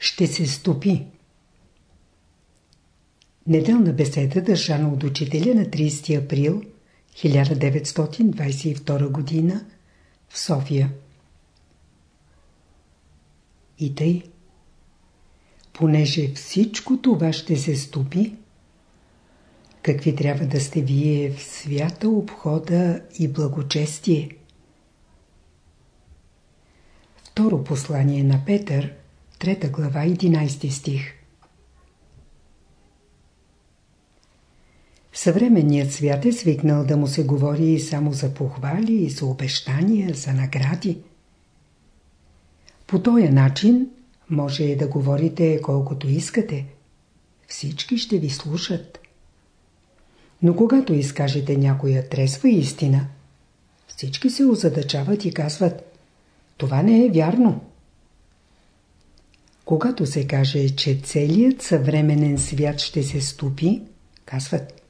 ще се стопи. Неделна беседа държана от учителя на 30 април 1922 г. в София. И тъй, понеже всичко това ще се стопи, какви трябва да сте вие в свята обхода и благочестие. Второ послание на Петър, 3 глава, 11 стих. Съвременният свят е свикнал да му се говори само за похвали, за обещания, за награди. По този начин може да говорите колкото искате. Всички ще ви слушат. Но когато изкажете някоя тресва истина, всички се озадачават и казват Това не е вярно. Когато се каже, че целият съвременен свят ще се ступи, казват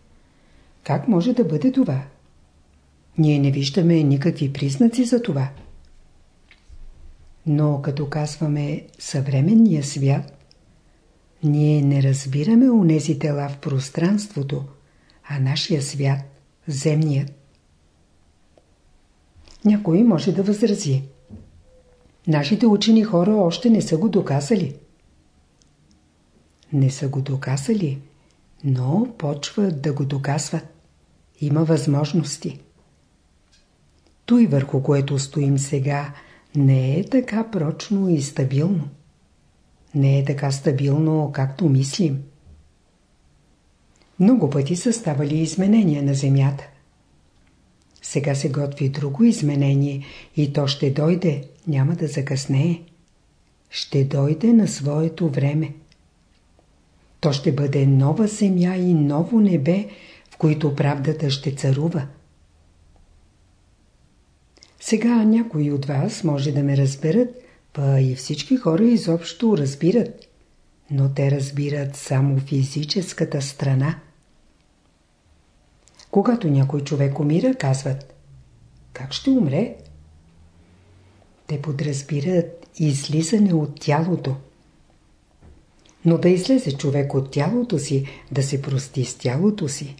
Как може да бъде това? Ние не виждаме никакви признаци за това. Но като казваме съвременния свят, ние не разбираме унези тела в пространството, а нашия свят – земният. Някой може да възрази. Нашите учени хора още не са го доказали. Не са го доказали, но почват да го доказват. Има възможности. Той върху което стоим сега не е така прочно и стабилно. Не е така стабилно, както мислим. Много пъти са ставали изменения на Земята. Сега се готви друго изменение и то ще дойде, няма да закъснее. Ще дойде на своето време. То ще бъде нова земя и ново небе, в които правдата ще царува. Сега някои от вас може да ме разберат, па и всички хора изобщо разбират. Но те разбират само физическата страна. Когато някой човек умира, казват Как ще умре? Те подразбират излизане от тялото. Но да излезе човек от тялото си, да се прости с тялото си,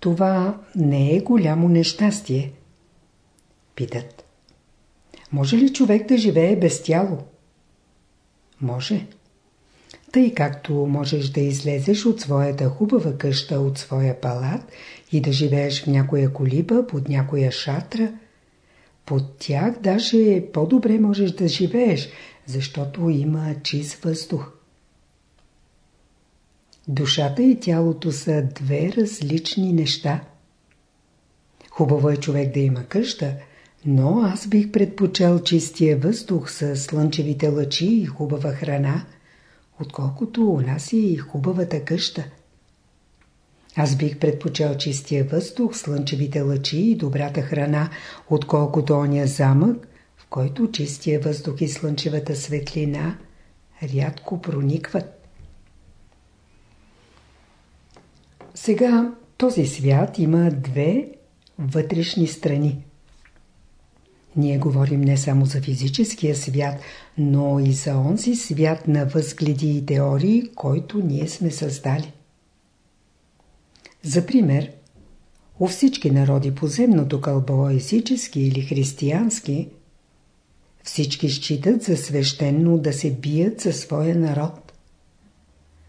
това не е голямо нещастие. Питат. Може ли човек да живее без тяло? Може. Тъй както можеш да излезеш от своята хубава къща, от своя палат и да живееш в някоя колиба, под някоя шатра, под тях даже по-добре можеш да живееш, защото има чист въздух. Душата и тялото са две различни неща. Хубаво е човек да има къща, но аз бих предпочел чистия въздух с слънчевите лъчи и хубава храна, отколкото у нас е и хубавата къща. Аз бих предпочел чистия въздух, слънчевите лъчи и добрата храна, отколкото оня замък, в който чистия въздух и слънчевата светлина рядко проникват. Сега този свят има две вътрешни страни. Ние говорим не само за физическия свят, но и за онзи свят на възгледи и теории, който ние сме създали. За пример, у всички народи по земното кълбо, езически или християнски, всички считат за свещено да се бият за своя народ.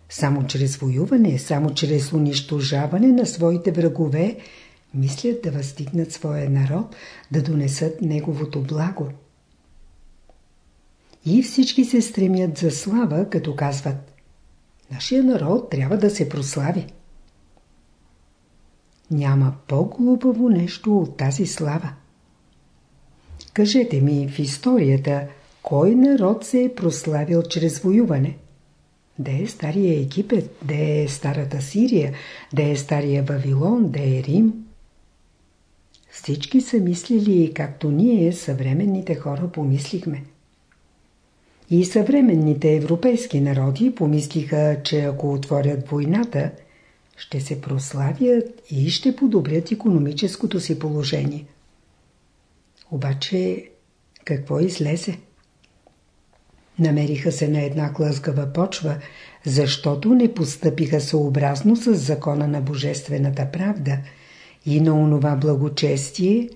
Само чрез воюване, само чрез унищожаване на своите врагове – мислят да въздигнат своя народ, да донесат неговото благо. И всички се стремят за слава, като казват Нашия народ трябва да се прослави. Няма по-глупаво нещо от тази слава. Кажете ми в историята, кой народ се е прославил чрез воюване? Де е Стария Египет? Де е Старата Сирия? Де е Стария Вавилон? Де е Рим? Всички са мислили, както ние, съвременните хора, помислихме. И съвременните европейски народи помислиха, че ако отворят войната, ще се прославят и ще подобрят економическото си положение. Обаче, какво излезе? Намериха се на една клъзгава почва, защото не постъпиха съобразно с закона на божествената правда и на онова благочестие,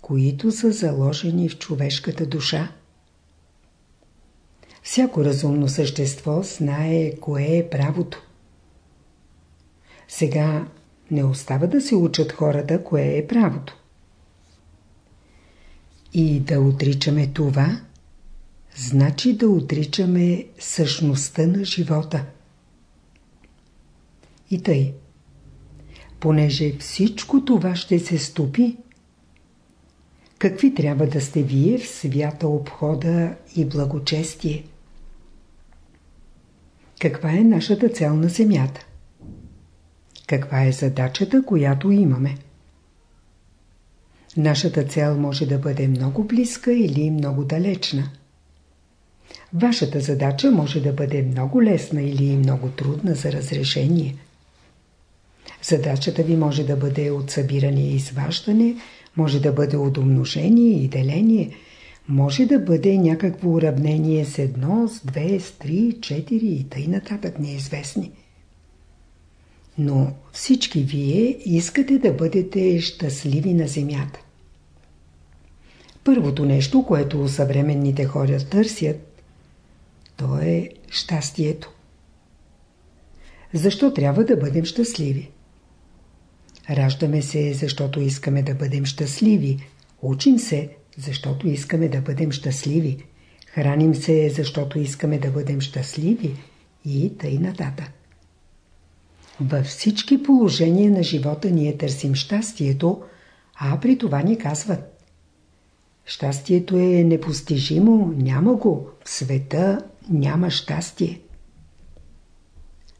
които са заложени в човешката душа. Всяко разумно същество знае кое е правото. Сега не остава да се учат хората, кое е правото. И да отричаме това, значи да отричаме същността на живота. И тъй, понеже всичко това ще се стопи, какви трябва да сте вие в свята обхода и благочестие? Каква е нашата цел на земята? Каква е задачата, която имаме? Нашата цел може да бъде много близка или много далечна. Вашата задача може да бъде много лесна или много трудна за разрешение. Задачата ви може да бъде от събиране и изваждане, може да бъде от умножение и деление, може да бъде някакво уравнение с едно, с две, с три, четири и тъй нататък неизвестни. Но всички вие искате да бъдете щастливи на земята. Първото нещо, което съвременните хора търсят, то е щастието. Защо трябва да бъдем щастливи? Раждаме се, защото искаме да бъдем щастливи. Учим се, защото искаме да бъдем щастливи. Храним се, защото искаме да бъдем щастливи. И тъй нататък. Във всички положения на живота ние търсим щастието, а при това ни казват Щастието е непостижимо, няма го. В света няма щастие.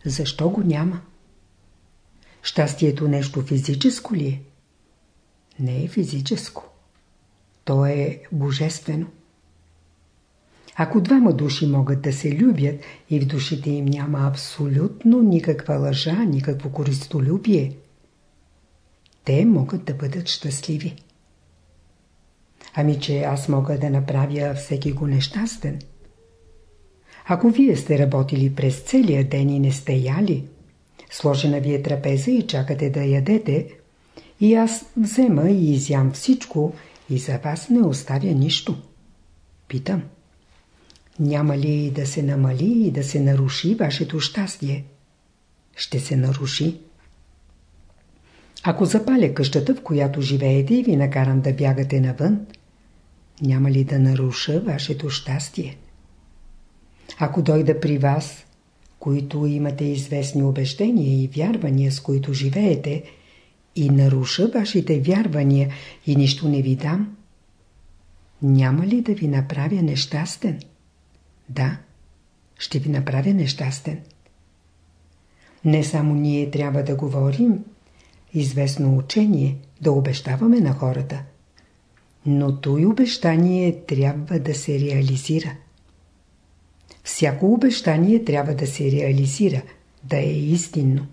Защо го няма? Щастието нещо физическо ли е? Не е физическо. То е божествено. Ако двама души могат да се любят и в душите им няма абсолютно никаква лъжа, никакво користолюбие, те могат да бъдат щастливи. Ами, че аз мога да направя всеки го нещастен. Ако вие сте работили през целия ден и не сте яли, сложена ви е трапеза и чакате да ядете, и аз взема и изям всичко и за вас не оставя нищо. Питам. Няма ли да се намали и да се наруши вашето щастие? Ще се наруши. Ако запаля къщата, в която живеете и ви накарам да бягате навън, няма ли да наруша вашето щастие? Ако дойда при вас, които имате известни убеждения и вярвания, с които живеете, и наруша вашите вярвания и нищо не ви дам, няма ли да ви направя нещастен? Да, ще ви направя нещастен. Не само ние трябва да говорим, известно учение, да обещаваме на хората – но той обещание трябва да се реализира. Всяко обещание трябва да се реализира, да е истинно.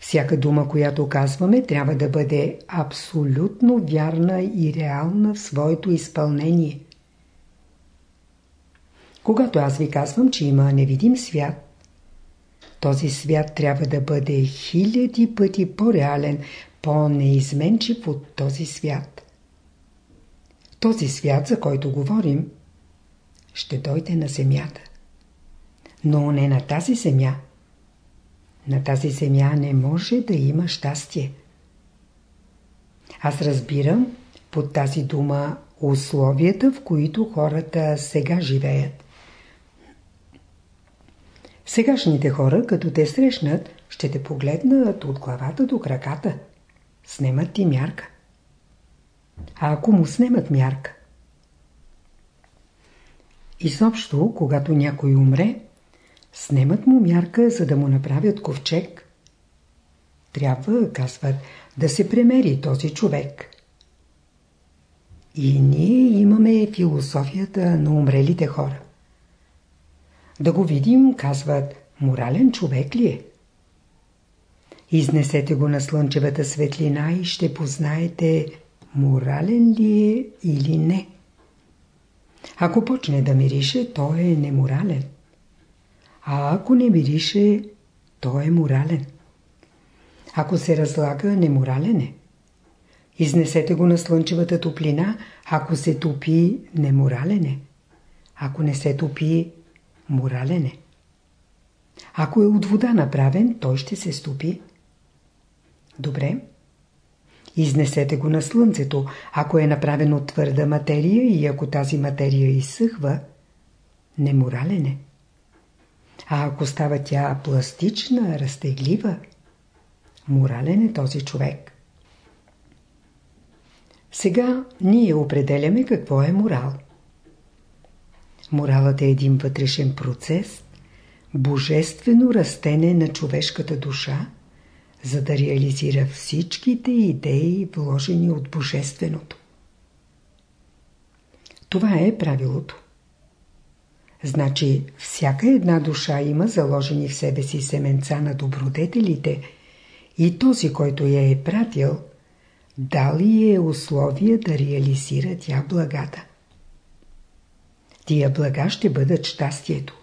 Всяка дума, която казваме, трябва да бъде абсолютно вярна и реална в своето изпълнение. Когато аз ви казвам, че има невидим свят, този свят трябва да бъде хиляди пъти по-реален, по-неизменчив от този свят. Този свят, за който говорим, ще дойде на земята. Но не на тази земя. На тази земя не може да има щастие. Аз разбирам под тази дума условията, в които хората сега живеят. Сегашните хора, като те срещнат, ще те погледнат от главата до краката. Снемат ти мярка. А ако му снемат мярка? Изобщо, когато някой умре, снемат му мярка, за да му направят ковчег. Трябва, казват, да се премери този човек. И ние имаме философията на умрелите хора. Да го видим, казват, морален човек ли е? Изнесете го на слънчевата светлина и ще познаете морален ли е или не. Ако почне да мирише, той е неморален. А ако не мирише, той е морален. Ако се разлага, неморален е. Изнесете го на слънчевата топлина, ако се топи, неморален е. Ако не се топи, морален е. Ако е от вода направен, той ще се стопи. Добре. Изнесете го на слънцето, ако е направен от твърда материя и ако тази материя изсъхва, неморален е. А ако става тя пластична, разтеглива, морален е този човек. Сега ние определяме какво е морал. Моралът е един вътрешен процес, божествено растене на човешката душа, за да реализира всичките идеи, вложени от Божественото. Това е правилото. Значи, всяка една душа има заложени в себе си семенца на добродетелите и този, който я е пратил, дали е условия да реализира тя благата. Тия блага ще бъдат щастието.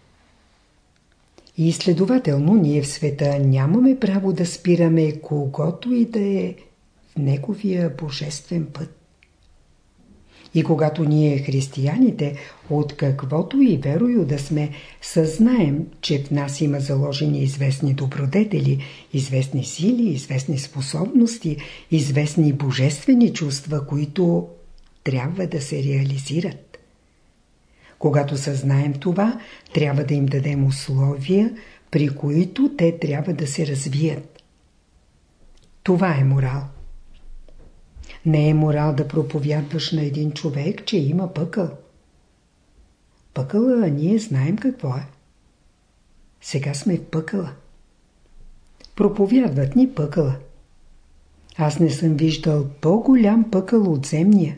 И следователно ние в света нямаме право да спираме когото и да е в неговия божествен път. И когато ние християните, от каквото и верою да сме, съзнаем, че в нас има заложени известни добродетели, известни сили, известни способности, известни божествени чувства, които трябва да се реализират. Когато съзнаем това, трябва да им дадем условия, при които те трябва да се развият. Това е морал. Не е морал да проповядваш на един човек, че има пъкъл. Пъкъла, ние знаем какво е. Сега сме в пъкъла. Проповядват ни пъкъла. Аз не съм виждал по-голям пъкъл от земния.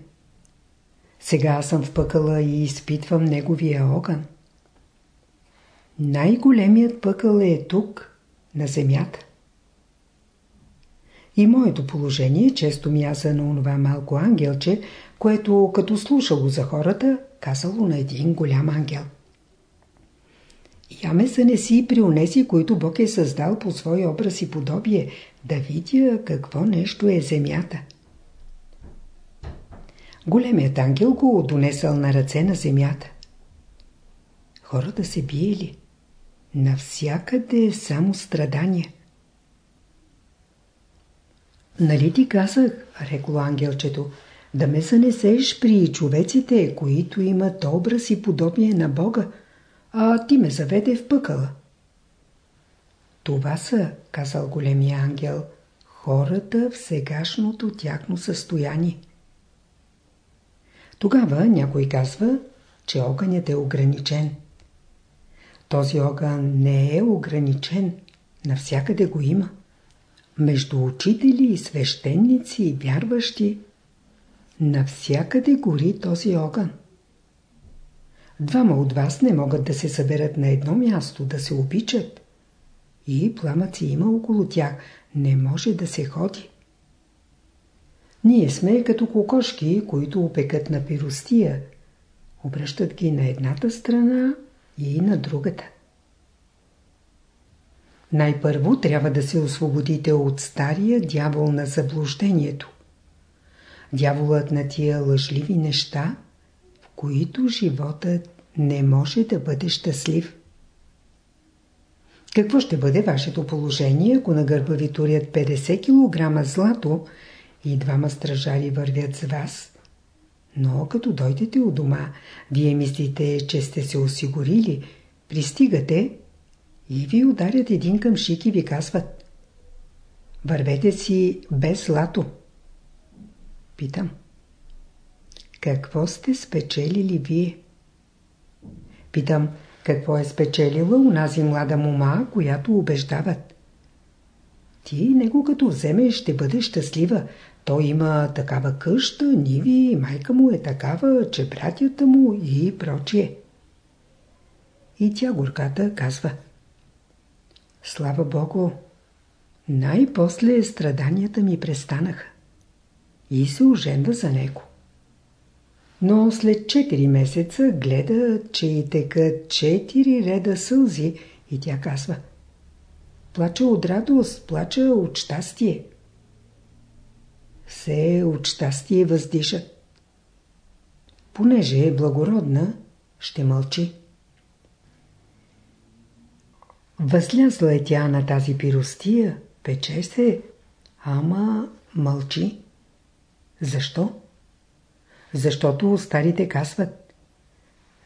Сега съм в пъкъла и изпитвам неговия огън. Най-големият пъкъл е тук, на земята. И моето положение често мяза на онова малко ангелче, което като слушало за хората, казало на един голям ангел. Я ме занеси при онези, които Бог е създал по свой образ и подобие, да видя какво нещо е земята. Големият ангел го донесъл на ръце на земята. Хората се биели. Навсякъде е само страдания. Нали ти казах, рекло ангелчето, да ме занесеш при човеците, които имат образ и подобие на Бога, а ти ме заведе в пъкъла. Това са, казал големия ангел, хората в сегашното тяхно състояние. Тогава някой казва, че огънят е ограничен. Този огън не е ограничен, навсякъде го има. Между учители, свещеници и вярващи, навсякъде гори този огън. Двама от вас не могат да се съберат на едно място, да се обичат. И пламъци има около тях, не може да се ходи. Ние сме като кокошки, които опекат на пиростия. Обръщат ги на едната страна и на другата. Най-първо трябва да се освободите от стария дявол на заблуждението. Дяволът на тия лъжливи неща, в които животът не може да бъде щастлив. Какво ще бъде вашето положение, ако на гърба ви турят 50 кг злато и двама стражари вървят с вас. Но като дойдете у дома, вие мислите, че сте се осигурили, пристигате и ви ударят един къмшик и ви казват Вървете си без злато. Питам. Какво сте спечелили вие? Питам, какво е спечелила унази млада мома, която убеждават? Ти него като вземеш ще бъдеш щастлива, той има такава къща, ниви, майка му е такава, че братята му и прочие. И тя горката казва Слава Богу, най-после страданията ми престанаха и се оженва за него. Но след 4 месеца гледа, че и текат 4 реда сълзи и тя казва Плача от радост, плача от щастие. Все от щастие въздиша. Понеже е благородна, ще мълчи. Възлязла е тя на тази пиростия, пече се, ама мълчи. Защо? Защото старите казват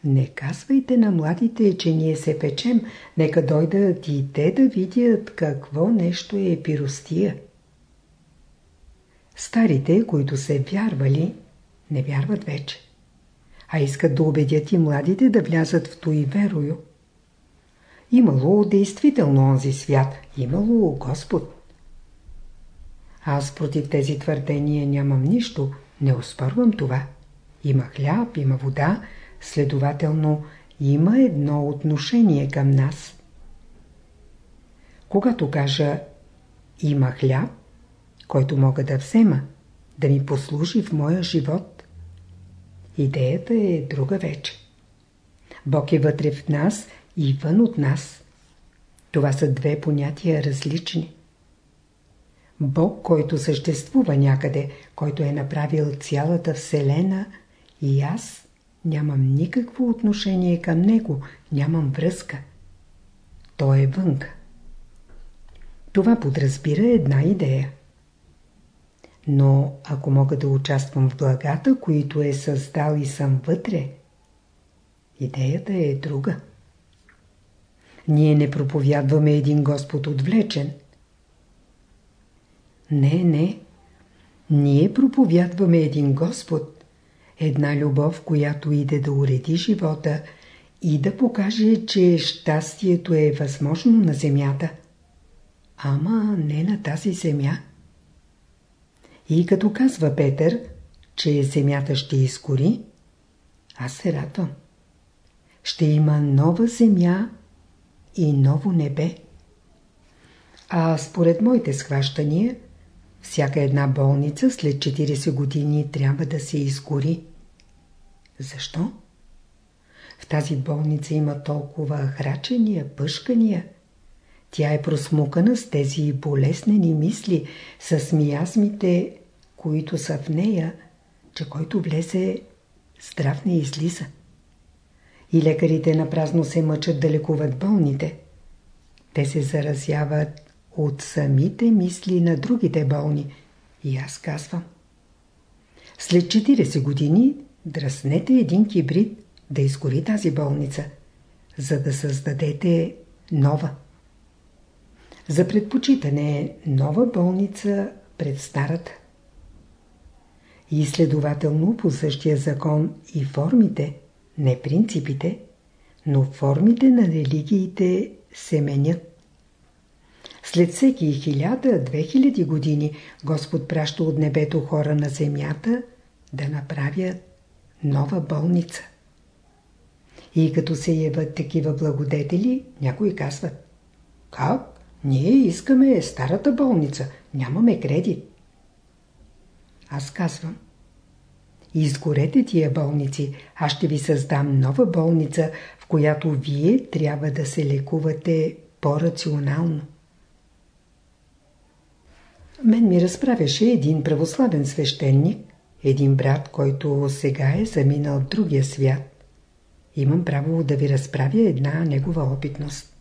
Не казвайте на младите, че ние се печем, нека дойдат и те да видят какво нещо е пиростия. Старите, които се вярвали, не вярват вече, а искат да убедят и младите да влязат в той верою. Имало действително онзи свят, имало Господ. Аз против тези твърдения нямам нищо, не оспорвам това. Има хляб, има вода, следователно има едно отношение към нас. Когато кажа има хляб, който мога да взема, да ми послужи в моя живот, идеята е друга вече. Бог е вътре в нас и вън от нас. Това са две понятия различни. Бог, който съществува някъде, който е направил цялата Вселена и аз нямам никакво отношение към Него, нямам връзка. Той е вънка. Това подразбира една идея. Но ако мога да участвам в благата, които е създал и съм вътре, идеята е друга. Ние не проповядваме един Господ отвлечен. Не, не. Ние проповядваме един Господ, една любов, която иде да уреди живота и да покаже, че щастието е възможно на земята, ама не на тази земя. И като казва Петър, че земята ще изкори, аз се радвам. Ще има нова земя и ново небе. А според моите схващания, всяка една болница след 40 години трябва да се изгори. Защо? В тази болница има толкова храчения, пъшкания. Тя е просмукана с тези болеснени мисли, с миазмите, които са в нея, че който влезе, здрав не излиза. И лекарите напразно се мъчат да лекуват болните. Те се заразяват от самите мисли на другите болни. И аз казвам. След 40 години дръснете един кибрид да изгори тази болница, за да създадете нова. За предпочитане нова болница пред старата. И следователно по същия закон и формите – не принципите, но формите на религиите се менят. След всеки хиляда, две хиляди години Господ праща от небето хора на земята да направят нова болница. И като се яват такива благодетели, някои казват Как? Ние искаме старата болница, нямаме кредит. Аз казвам Изгорете тия болници, аз ще ви създам нова болница, в която вие трябва да се лекувате по-рационално. Мен ми разправяше един православен свещеник, един брат, който сега е заминал другия свят. Имам право да ви разправя една негова опитност.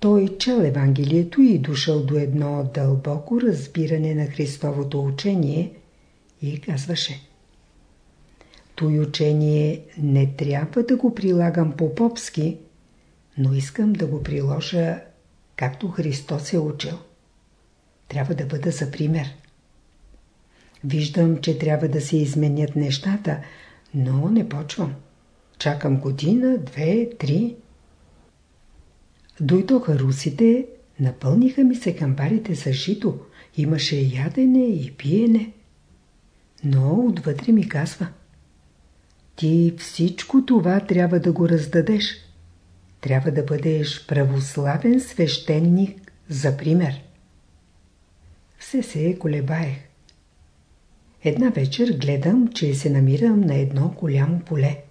Той чел Евангелието и дошъл до едно дълбоко разбиране на Христовото учение – и казваше Той учение не трябва да го прилагам по-попски, но искам да го приложа както Христос е учил. Трябва да бъда за пример. Виждам, че трябва да се изменят нещата, но не почвам. Чакам година, две, три. Дойдоха русите, напълниха ми се камбарите с жито. Имаше ядене и пиене. Но отвътре ми казва Ти всичко това трябва да го раздадеш. Трябва да бъдеш православен свещеник за пример. Все се колебаех. Една вечер гледам, че се намирам на едно голямо поле.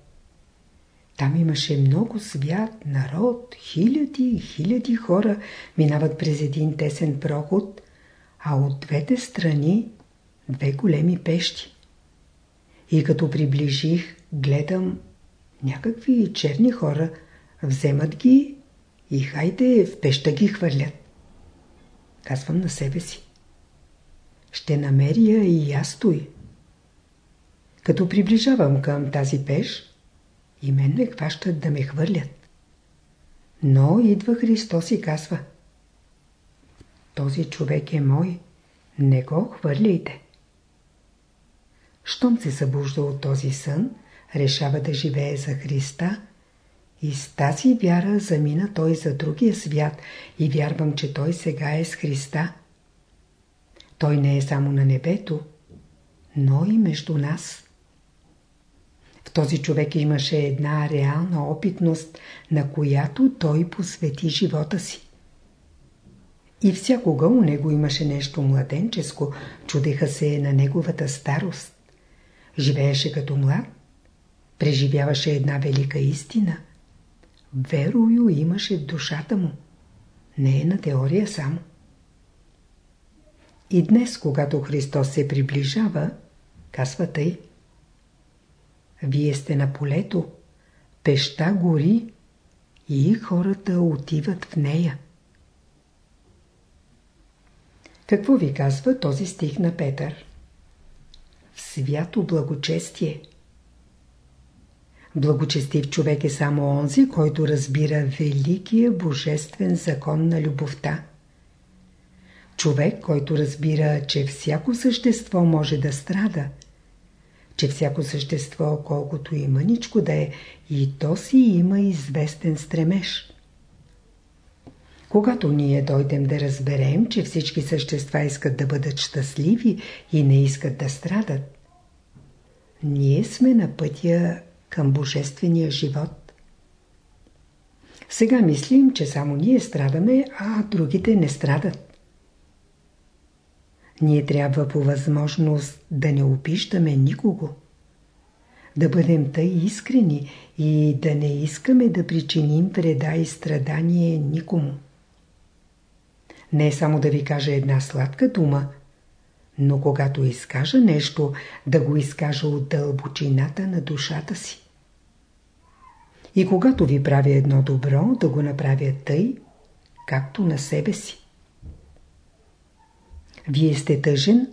Там имаше много свят, народ, хиляди и хиляди хора минават през един тесен проход, а от двете страни две големи пещи. И като приближих, гледам някакви черни хора, вземат ги и хайде в пеща ги хвърлят. Казвам на себе си. Ще намеря и аз той. Като приближавам към тази пеш, и мен ме хващат да ме хвърлят. Но идва Христос и казва Този човек е мой, не го хвърляйте. Щом се събужда от този сън, решава да живее за Христа и с тази вяра замина той за другия свят и вярвам, че той сега е с Христа. Той не е само на небето, но и между нас. Този човек имаше една реална опитност, на която той посвети живота си. И всякога у него имаше нещо младенческо, чудеха се на неговата старост. Живееше като млад, преживяваше една велика истина. Верою имаше в душата му. Не е на теория само. И днес, когато Христос се приближава, казва тъй. Вие сте на полето, пеща гори и хората отиват в нея. Какво ви казва този стих на Петър? В свято благочестие. Благочестив човек е само онзи, който разбира великия божествен закон на любовта. Човек, който разбира, че всяко същество може да страда, че всяко същество, колкото и мъничко да е, и то си има известен стремеж. Когато ние дойдем да разберем, че всички същества искат да бъдат щастливи и не искат да страдат, ние сме на пътя към божествения живот. Сега мислим, че само ние страдаме, а другите не страдат. Ние трябва по възможност да не обиждаме никого. Да бъдем тъй искрени и да не искаме да причиним вреда и страдание никому. Не е само да ви кажа една сладка дума, но когато изкажа нещо, да го изкажа от дълбочината на душата си. И когато ви правя едно добро, да го направя тъй, както на себе си. Вие сте тъжен,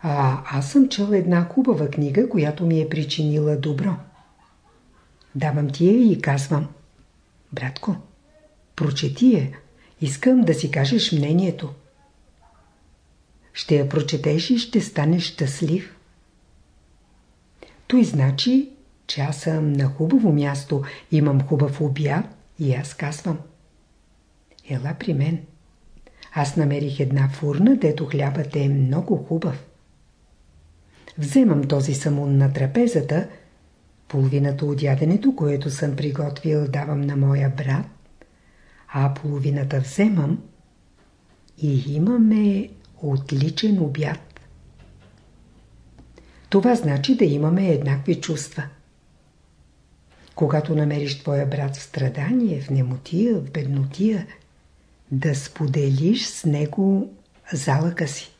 а аз съм чел една хубава книга, която ми е причинила добро. Давам ти я и казвам. Братко, прочети я. Искам да си кажеш мнението. Ще я прочетеш и ще станеш щастлив. Той значи, че аз съм на хубаво място, имам хубав обяд и аз казвам. Ела при мен. Аз намерих една фурна, дето хлябът е много хубав. Вземам този самун на трапезата, половината от яденето, което съм приготвил, давам на моя брат, а половината вземам и имаме отличен обяд. Това значи да имаме еднакви чувства. Когато намериш твоя брат в страдание, в немотия, в беднотия – да споделиш с него залъка си.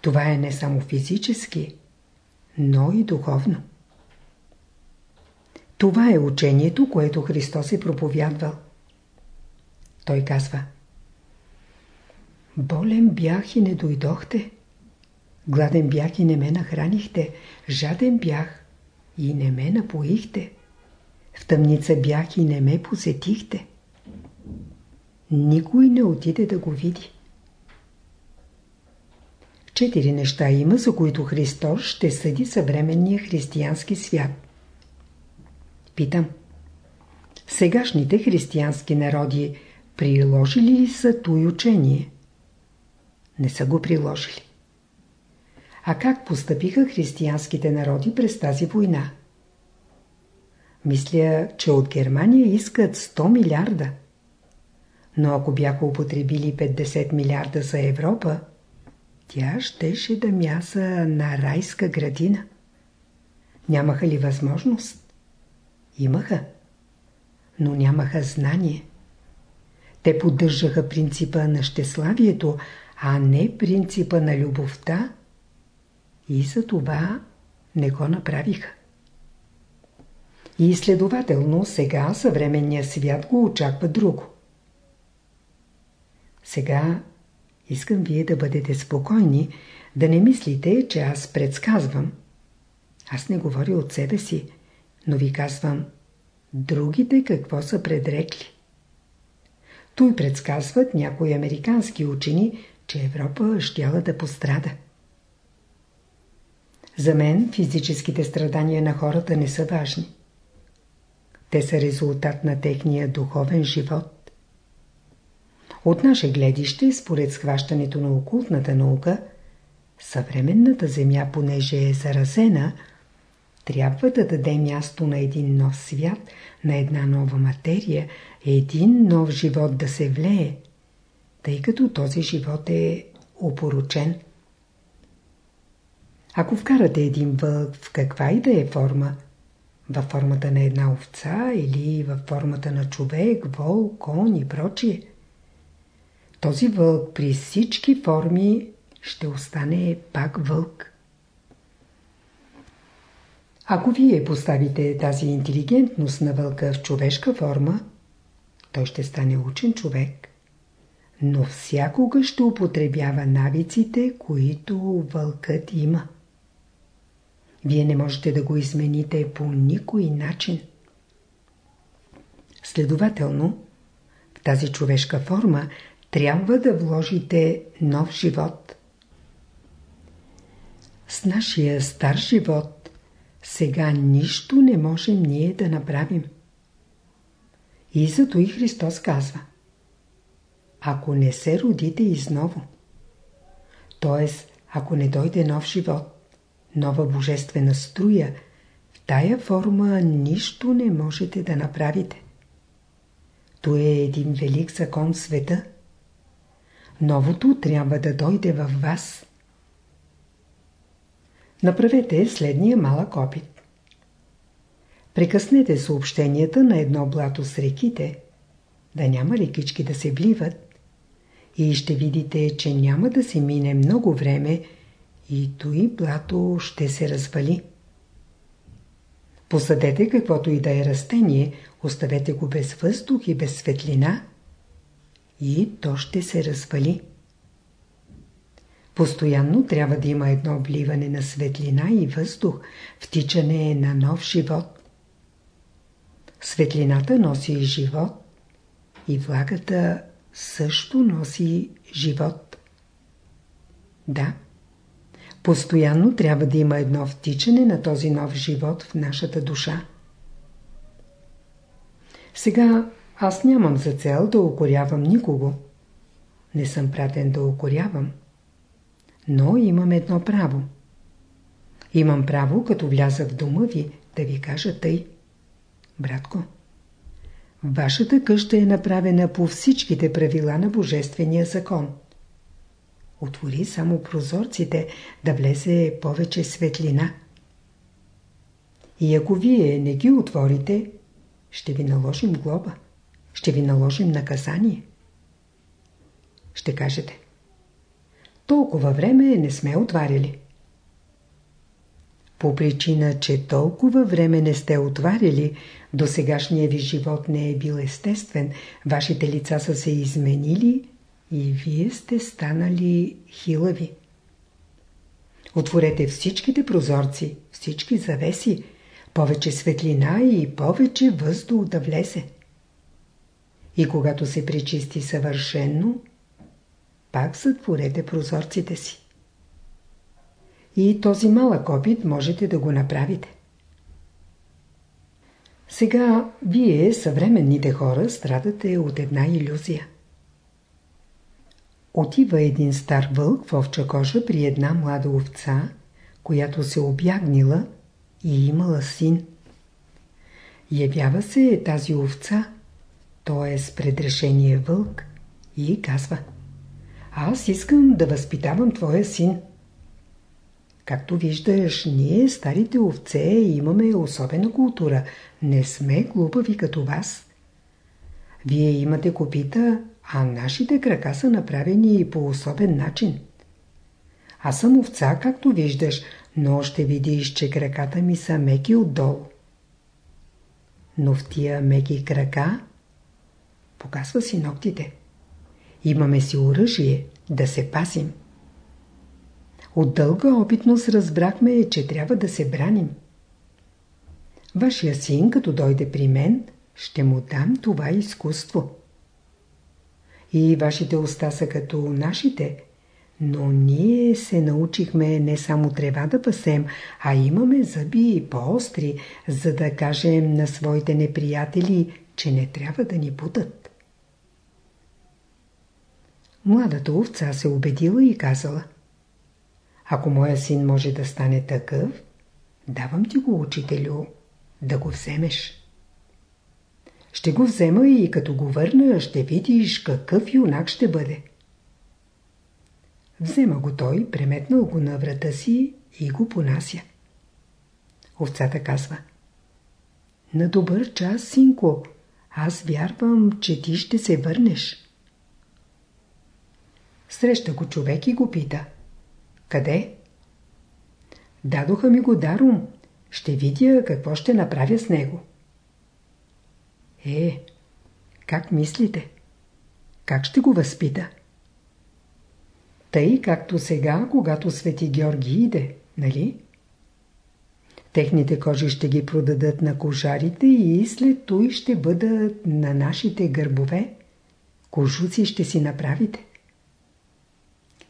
Това е не само физически, но и духовно. Това е учението, което Христос е проповядвал. Той казва Болен бях и не дойдохте. Гладен бях и не ме нахранихте. Жаден бях и не ме напоихте. В тъмница бях и не ме посетихте никой не отиде да го види. Четири неща има, за които Христос ще съди съвременния християнски свят. Питам. Сегашните християнски народи приложили ли са той учение? Не са го приложили. А как постъпиха християнските народи през тази война? Мисля, че от Германия искат 100 милиарда но ако бяха употребили 50 милиарда за Европа, тя щеше да мяса на райска градина. Нямаха ли възможност? Имаха, но нямаха знание. Те поддържаха принципа на щеславието, а не принципа на любовта и за това не го направиха. И следователно сега съвременния свят го очаква друго. Сега искам вие да бъдете спокойни, да не мислите, че аз предсказвам. Аз не говоря от себе си, но ви казвам другите какво са предрекли. Той предсказват някои американски учени, че Европа щяла да пострада. За мен физическите страдания на хората не са важни. Те са резултат на техния духовен живот. От наше гледище, според схващането на окултната наука, съвременната Земя, понеже е заразена, трябва да даде място на един нов свят, на една нова материя, един нов живот да се влее, тъй като този живот е опоручен. Ако вкарате един вълк в каква и да е форма, във формата на една овца или във формата на човек, вол, кон и прочие, този вълк при всички форми ще остане пак вълк. Ако вие поставите тази интелигентност на вълка в човешка форма, той ще стане учен човек, но всякога ще употребява навиците, които вълкът има. Вие не можете да го измените по никой начин. Следователно, в тази човешка форма трябва да вложите нов живот. С нашия стар живот сега нищо не можем ние да направим. И зато и Христос казва Ако не се родите изново, т.е. ако не дойде нов живот, нова божествена струя, в тая форма нищо не можете да направите. То е един велик закон в света. Новото трябва да дойде във вас. Направете следния малък опит. Прекъснете съобщенията на едно блато с реките, да няма рекички да се вливат и ще видите, че няма да се мине много време и той блато ще се развали. Посадете каквото и да е растение, оставете го без въздух и без светлина и то ще се развали. Постоянно трябва да има едно вливане на светлина и въздух, втичане на нов живот. Светлината носи живот и влагата също носи живот. Да, постоянно трябва да има едно втичане на този нов живот в нашата душа. Сега аз нямам за цел да укорявам никого. Не съм пратен да укорявам. Но имам едно право. Имам право, като вляза в дома ви, да ви кажа тъй. Братко, вашата къща е направена по всичките правила на Божествения закон. Отвори само прозорците, да влезе повече светлина. И ако вие не ги отворите, ще ви наложим глоба, ще ви наложим наказание. Ще кажете, толкова време не сме отваряли. По причина, че толкова време не сте отваряли, до сегашния ви живот не е бил естествен, вашите лица са се изменили и вие сте станали хилави. Отворете всичките прозорци, всички завеси, повече светлина и повече въздух да влезе. И когато се пречисти съвършенно, пак затворете прозорците си. И този малък опит можете да го направите. Сега вие, съвременните хора, страдате от една иллюзия. Отива един стар вълк в овча кожа при една млада овца, която се обягнила и имала син. Явява се тази овца, т.е. предрешение вълк, и казва аз искам да възпитавам твоя син. Както виждаш, ние, старите овце, имаме особена култура. Не сме глупави като вас. Вие имате копита, а нашите крака са направени по особен начин. Аз съм овца, както виждаш, но ще видиш, че краката ми са меки отдолу. Но в тия меки крака показва си ногтите. Имаме си оръжие да се пасим. От дълга опитност разбрахме, че трябва да се браним. Вашия син, като дойде при мен, ще му дам това изкуство. И вашите уста са като нашите, но ние се научихме не само трева да пасем, а имаме зъби по-остри, за да кажем на своите неприятели, че не трябва да ни путат. Младата овца се убедила и казала Ако моя син може да стане такъв, давам ти го, учителю, да го вземеш. Ще го взема и като го върна, ще видиш какъв юнак ще бъде. Взема го той, преметнал го на врата си и го понася. Овцата казва На добър час, синко, аз вярвам, че ти ще се върнеш. Среща го човек и го пита. Къде? Дадоха ми го даром. Ще видя какво ще направя с него. Е, как мислите? Как ще го възпита? Тъй както сега, когато Свети Георги иде, нали? Техните кожи ще ги продадат на кожарите и след той ще бъдат на нашите гърбове. Кожуци ще си направите.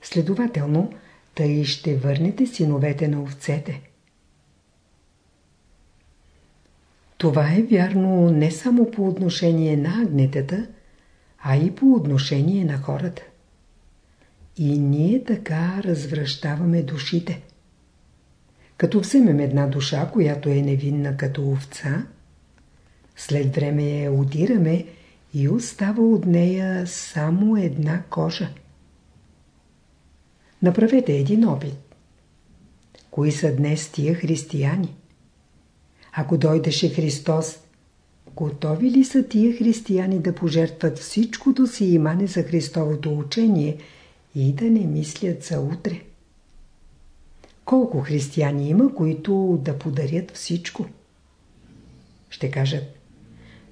Следователно, тъй ще върнете синовете на овцете. Това е вярно не само по отношение на агнетата, а и по отношение на хората. И ние така развръщаваме душите. Като вземем една душа, която е невинна като овца, след време я удираме и остава от нея само една кожа. Направете един опит. Кои са днес тия християни? Ако дойдеше Христос, готови ли са тия християни да пожертват всичкото си имане за Христовото учение и да не мислят за утре? Колко християни има, които да подарят всичко? Ще кажат,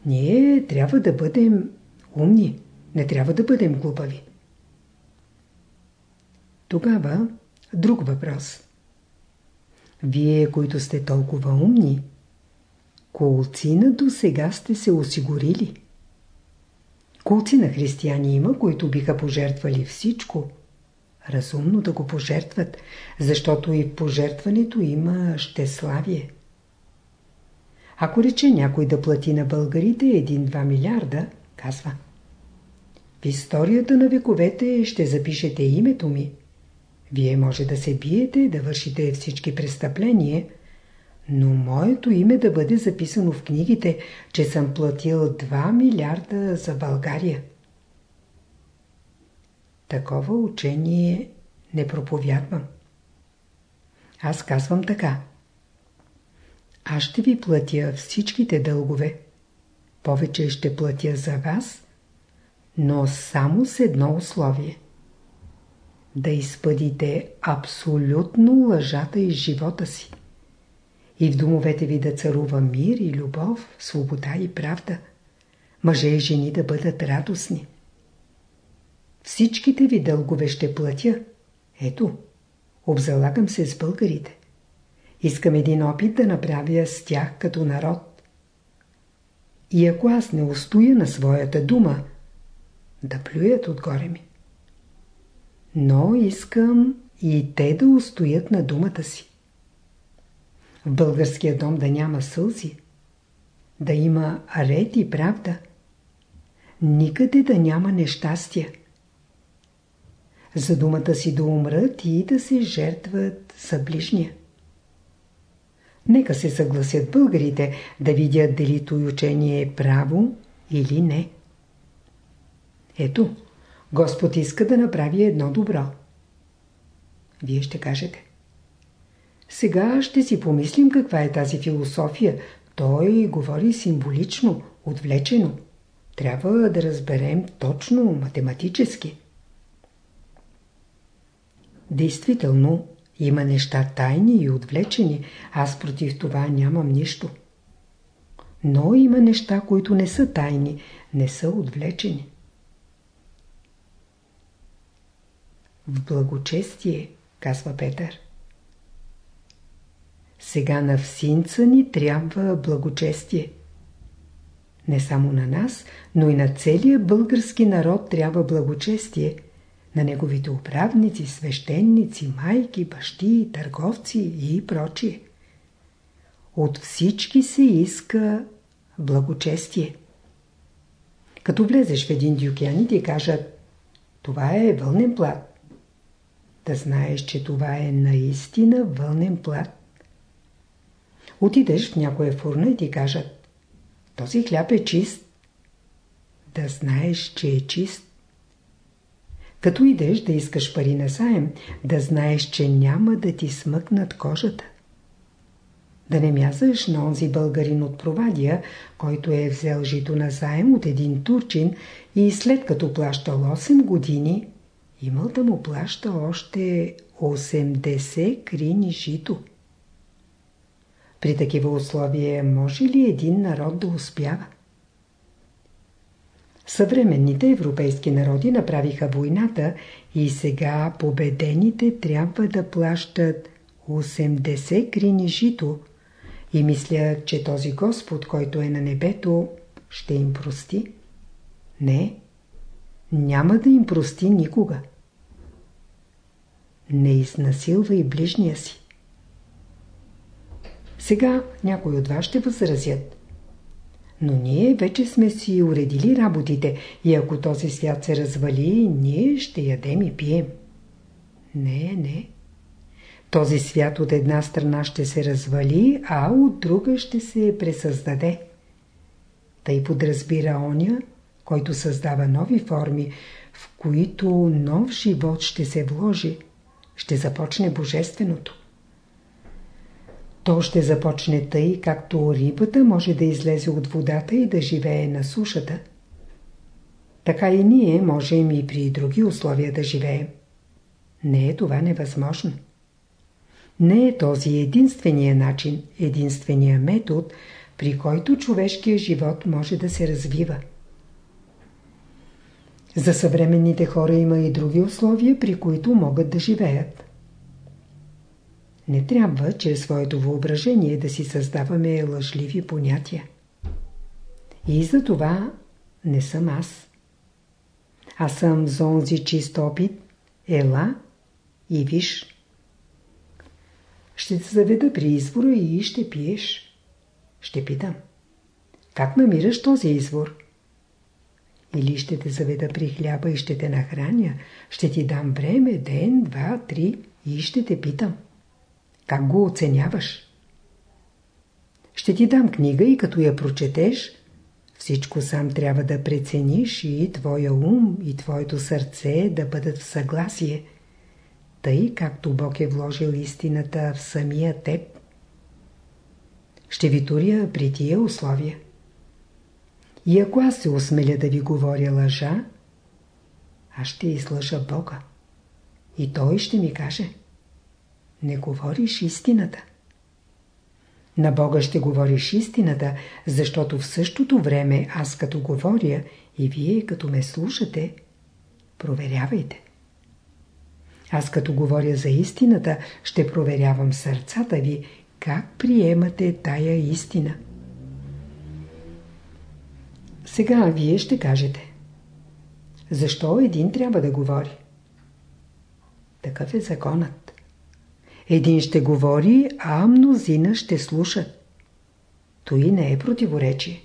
ние трябва да бъдем умни, не трябва да бъдем глупави. Тогава друг въпрос. Вие, които сте толкова умни, колцина до сега сте се осигурили. Колци на християни има, които биха пожертвали всичко. Разумно да го пожертват, защото и в пожертването има щеславие. Ако рече някой да плати на българите 1-2 милиарда, казва. В историята на вековете ще запишете името ми. Вие може да се биете, да вършите всички престъпления, но моето име да бъде записано в книгите, че съм платил 2 милиарда за България. Такова учение не проповядвам. Аз казвам така. Аз ще ви платя всичките дългове. Повече ще платя за вас, но само с едно условие да изпъдите абсолютно лъжата из живота си. И в домовете ви да царува мир и любов, свобода и правда. Мъже и жени да бъдат радостни. Всичките ви дългове ще платя. Ето, обзалагам се с българите. Искам един опит да направя с тях като народ. И ако аз не устоя на своята дума, да плюят отгоре ми но искам и те да устоят на думата си. В българския дом да няма сълзи, да има ред и правда, никъде да няма нещастия. За думата си да умрат и да се жертват за ближния. Нека се съгласят българите да видят дали той учение е право или не. Ето, Господ иска да направи едно добро. Вие ще кажете. Сега ще си помислим каква е тази философия. Той говори символично, отвлечено. Трябва да разберем точно, математически. Действително, има неща тайни и отвлечени. Аз против това нямам нищо. Но има неща, които не са тайни, не са отвлечени. В благочестие, казва Петър. Сега на всинца ни трябва благочестие. Не само на нас, но и на целия български народ трябва благочестие. На неговите управници, свещеници, майки, бащи, търговци и прочие. От всички се иска благочестие. Като влезеш в един дюкян и ти кажат това е вълнен плат. Да знаеш, че това е наистина вълнен плат. Отидеш в някоя фурна и ти кажат този хляб е чист. Да знаеш, че е чист. Като идеш да искаш пари на заем, да знаеш, че няма да ти смъкнат кожата. Да не мязаш на онзи българин от Провадия, който е взел жито на заем от един турчин и след като плащал 8 години, имал да му плаща още 80 крини жито. При такива условия може ли един народ да успява? Съвременните европейски народи направиха войната и сега победените трябва да плащат 80 крини жито и мисля, че този Господ, който е на небето, ще им прости. Не, няма да им прости никога. Не изнасилвай ближния си. Сега някой от вас ще възразят. Но ние вече сме си уредили работите и ако този свят се развали, ние ще ядем и пием. Не, не. Този свят от една страна ще се развали, а от друга ще се пресъздаде. Тъй подразбира оня, който създава нови форми, в които нов живот ще се вложи, ще започне Божественото. То ще започне тъй, както рибата може да излезе от водата и да живее на сушата. Така и ние можем и при други условия да живеем. Не е това невъзможно. Не е този единствения начин, единствения метод, при който човешкият живот може да се развива. За съвременните хора има и други условия, при които могат да живеят. Не трябва чрез своето въображение да си създаваме лъжливи понятия. И за това не съм аз. Аз съм за онзи чист опит, ела и виж. Ще се заведа при извора и ще пиеш. Ще питам. Как намираш този извор? Или ще те заведа при хляба и ще те нахраня, ще ти дам време, ден, два, три и ще те питам. Как го оценяваш? Ще ти дам книга и като я прочетеш, всичко сам трябва да прецениш и твоя ум и твоето сърце да бъдат в съгласие, тъй както Бог е вложил истината в самия теб. Ще ви туря при тия условия. И ако аз се осмеля да ви говоря лъжа, аз ще излъжа Бога. И Той ще ми каже – не говориш истината. На Бога ще говориш истината, защото в същото време аз като говоря и вие като ме слушате, проверявайте. Аз като говоря за истината, ще проверявам сърцата ви, как приемате тая истина. Сега вие ще кажете. Защо един трябва да говори? Такъв е законът. Един ще говори, а мнозина ще слушат. Той не е противоречие.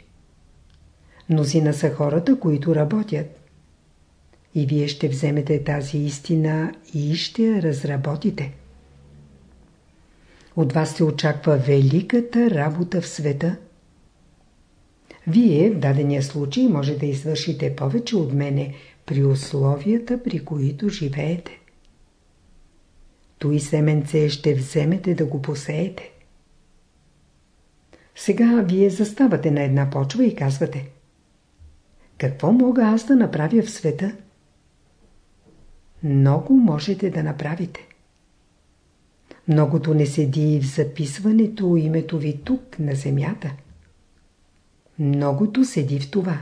Мнозина са хората, които работят. И вие ще вземете тази истина и ще я разработите. От вас се очаква великата работа в света. Вие в дадения случай може да извършите повече от мене, при условията, при които живеете. Той семенце ще вземете да го посеете. Сега вие заставате на една почва и казвате Какво мога аз да направя в света? Много можете да направите. Многото не седи в записването името ви тук, на земята. Многото седи в това.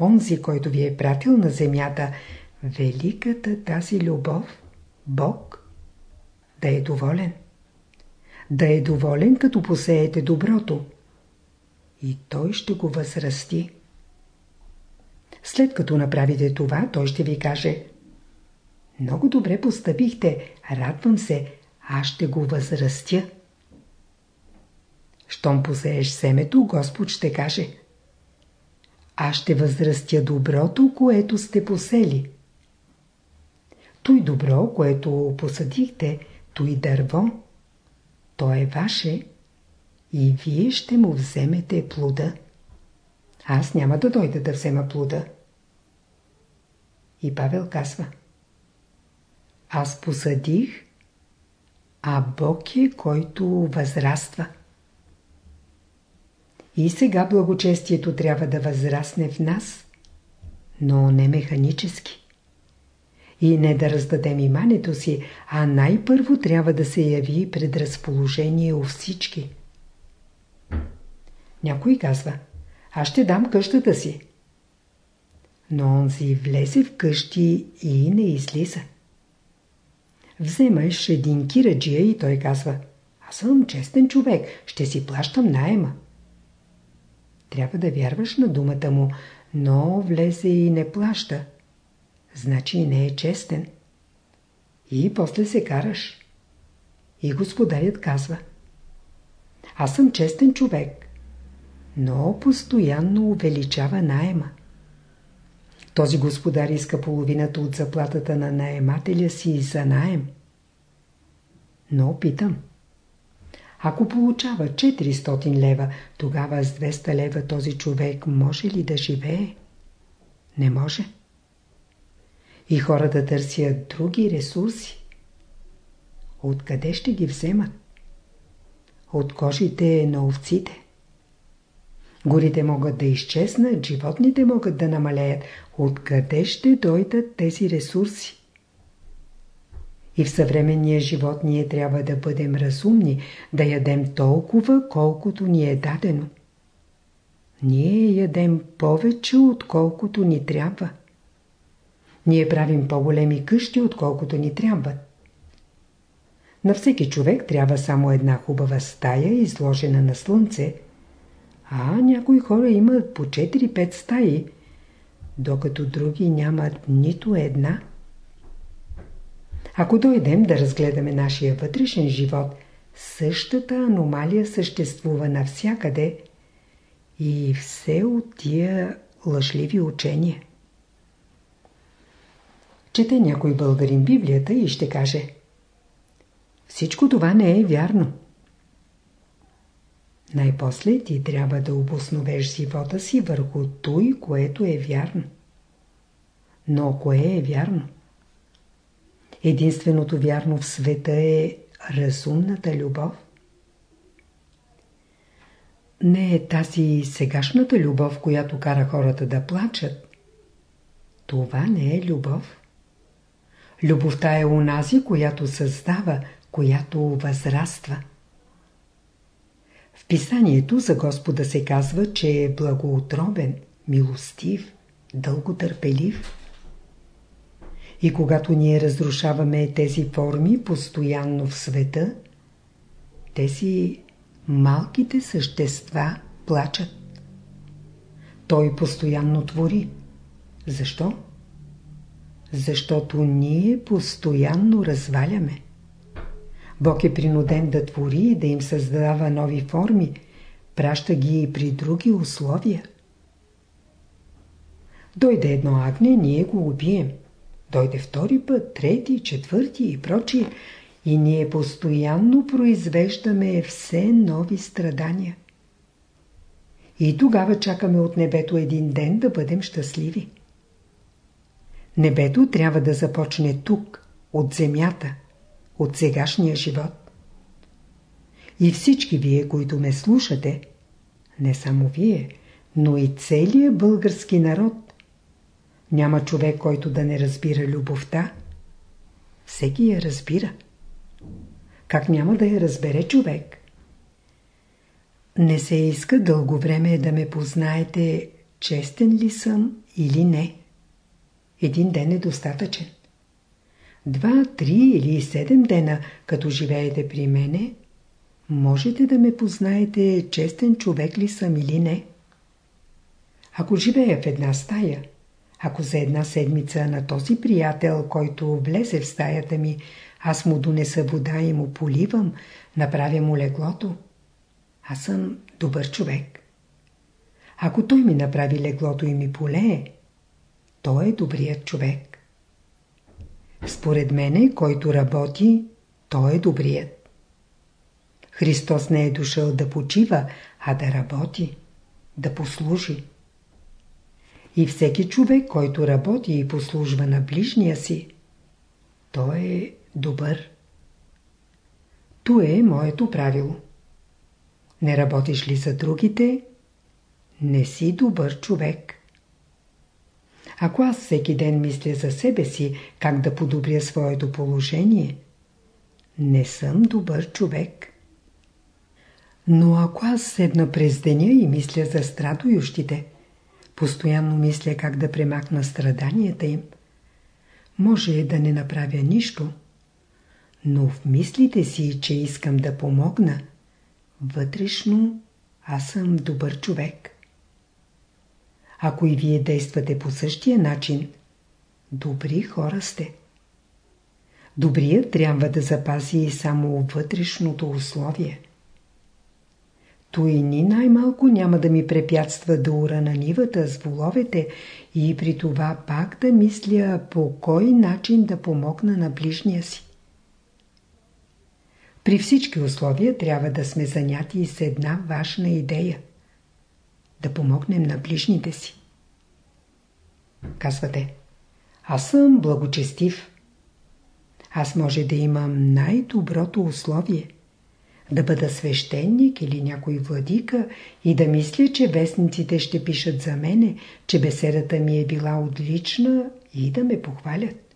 Онзи, който ви е пратил на земята, великата тази любов, Бог, да е доволен. Да е доволен, като посеете доброто. И той ще го възрасти. След като направите това, той ще ви каже Много добре постъпихте, радвам се, аз ще го възрастя. Щом посееш семето, Господ ще каже Аз ще възрастя доброто, което сте посели. Той добро, което посадихте, той дърво, то е ваше и вие ще му вземете плода. Аз няма да дойда да взема плода. И Павел казва Аз посадих, а Бог е, който възраства. И сега благочестието трябва да възрасне в нас, но не механически. И не да раздадем имането си, а най-първо трябва да се яви предразположение у всички. Някой казва, аз ще дам къщата си. Но онзи влезе в къщи и не излиза. Вземаш един кираджия и той казва Аз съм честен човек, ще си плащам найема. Трябва да вярваш на думата му, но влезе и не плаща. Значи не е честен. И после се караш. И господарят казва Аз съм честен човек, но постоянно увеличава найема. Този господар иска половината от заплатата на наемателя си за наем. Но питам. Ако получава 400 лева, тогава с 200 лева този човек може ли да живее? Не може. И хората търсят други ресурси. Откъде ще ги вземат? От кожите на овците. Горите могат да изчезнат, животните могат да намалеят. Откъде ще дойдат тези ресурси? И в съвременния живот ние трябва да бъдем разумни, да ядем толкова, колкото ни е дадено. Ние ядем повече, отколкото ни трябва. Ние правим по-големи къщи, отколкото ни трябват. На всеки човек трябва само една хубава стая, изложена на слънце – а някои хора имат по 4-5 стаи, докато други нямат нито една. Ако дойдем да разгледаме нашия вътрешен живот, същата аномалия съществува навсякъде и все от тия лъжливи учения. Чете някой българин Библията и ще каже Всичко това не е вярно. Най-после ти трябва да обосновеш живота си върху той, което е вярно. Но кое е вярно? Единственото вярно в света е разумната любов. Не е тази сегашната любов, която кара хората да плачат. Това не е любов. Любовта е унази, която създава, която възраства. В писанието за Господа се казва, че е благоутробен, милостив, дълготърпелив. И когато ние разрушаваме тези форми постоянно в света, тези малките същества плачат. Той постоянно твори. Защо? Защото ние постоянно разваляме. Бог е принуден да твори и да им създава нови форми, праща ги и при други условия. Дойде едно агне, ние го убием. Дойде втори път, трети, четвърти и прочие. И ние постоянно произвеждаме все нови страдания. И тогава чакаме от небето един ден да бъдем щастливи. Небето трябва да започне тук, от земята, от сегашния живот. И всички вие, които ме слушате, не само вие, но и целият български народ, няма човек, който да не разбира любовта. Всеки я разбира. Как няма да я разбере човек? Не се иска дълго време да ме познаете, честен ли съм или не. Един ден е достатъчен. Два, три или седем дена, като живеете при мене, можете да ме познаете, честен човек ли съм или не. Ако живея в една стая, ако за една седмица на този приятел, който влезе в стаята ми, аз му донеса вода и му поливам, направя му леглото, аз съм добър човек. Ако той ми направи леглото и ми полее, той е добрият човек. Според мене, който работи, той е добрият. Христос не е дошъл да почива, а да работи, да послужи. И всеки човек, който работи и послужва на ближния си, той е добър. То е моето правило. Не работиш ли за другите, не си добър човек. Ако аз всеки ден мисля за себе си, как да подобря своето положение, не съм добър човек. Но ако аз седна през деня и мисля за страдующите, постоянно мисля как да премахна страданията им, може да не направя нищо, но в мислите си, че искам да помогна, вътрешно аз съм добър човек. Ако и вие действате по същия начин, добри хора сте. Добрият трябва да запази само вътрешното условие. Той ни най-малко няма да ми препятства да ура на нивата с воловете и при това пак да мисля по кой начин да помогна на ближния си. При всички условия трябва да сме заняти с една важна идея – да помогнем на ближните си. Казвате, аз съм благочестив. Аз може да имам най-доброто условие – да бъда свещеник или някой владика и да мисля, че вестниците ще пишат за мене, че беседата ми е била отлична и да ме похвалят.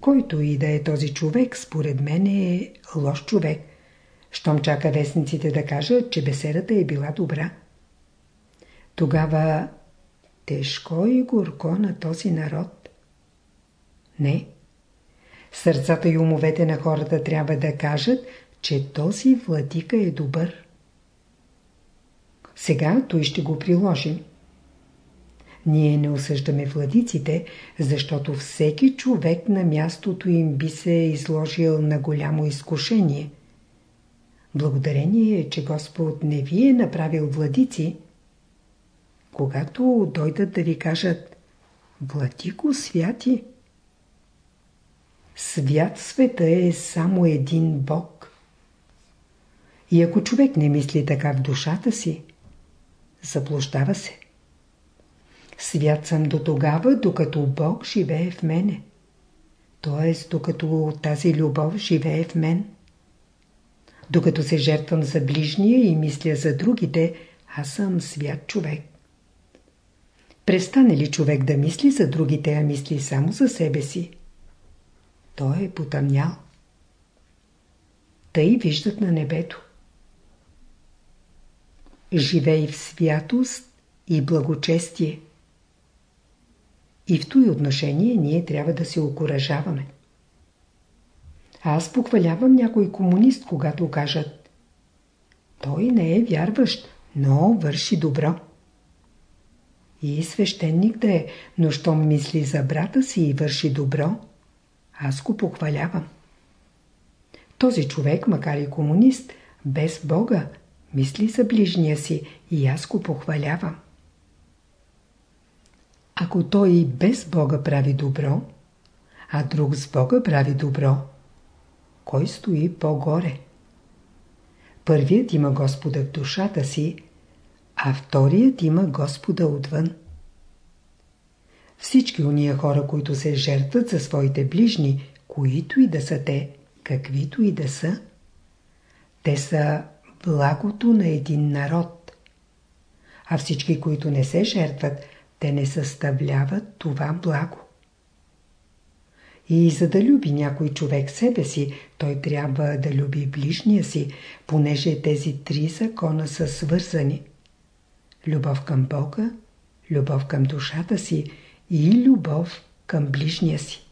Който и да е този човек, според мен е лош човек. Щом чака вестниците да кажат, че беседата е била добра. Тогава тежко и горко на този народ. Не. Сърцата и умовете на хората трябва да кажат, че този владика е добър. Сега той ще го приложим. Ние не осъждаме владиците, защото всеки човек на мястото им би се изложил на голямо изкушение. Благодарение, че Господ не ви е направил владици, когато дойдат да ви кажат Владико святи, свят света е само един Бог. И ако човек не мисли така в душата си, заблуждава се. Свят съм до тогава, докато Бог живее в мене. Т.е. докато тази любов живее в мен. Докато се жертвам за ближния и мисля за другите, аз съм свят човек. Престане ли човек да мисли за другите, а мисли само за себе си? Той е потъмнял. Тъй виждат на небето. Живей в святост и благочестие. И в този отношение ние трябва да се окоръжаваме. Аз похвалявам някой комунист, когато кажат Той не е вярващ, но върши добро. И свещеник да е, но щом мисли за брата си и върши добро, аз го похвалявам. Този човек, макар и комунист, без Бога, мисли за ближния си и аз го похвалявам. Ако той и без Бога прави добро, а друг с Бога прави добро, кой стои по-горе? Първият има Господа в душата си, а вторият има Господа отвън. Всички уния хора, които се жертват за своите ближни, които и да са те, каквито и да са, те са благото на един народ. А всички, които не се жертват, те не съставляват това благо. И за да люби някой човек себе си, той трябва да люби ближния си, понеже тези три закона са свързани. Любов към Бога, любов към душата си и любов към ближния си.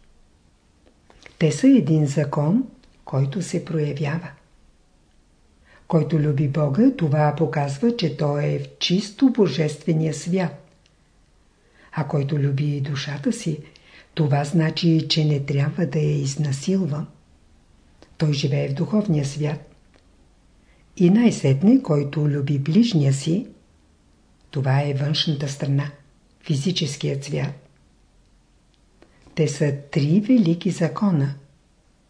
Те са един закон, който се проявява. Който люби Бога, това показва, че Той е в чисто божествения свят. А който люби душата си, това значи, че не трябва да я изнасилва. Той живее в духовния свят. И най-сетне, който люби ближния си, това е външната страна, физическият свят. Те са три велики закона.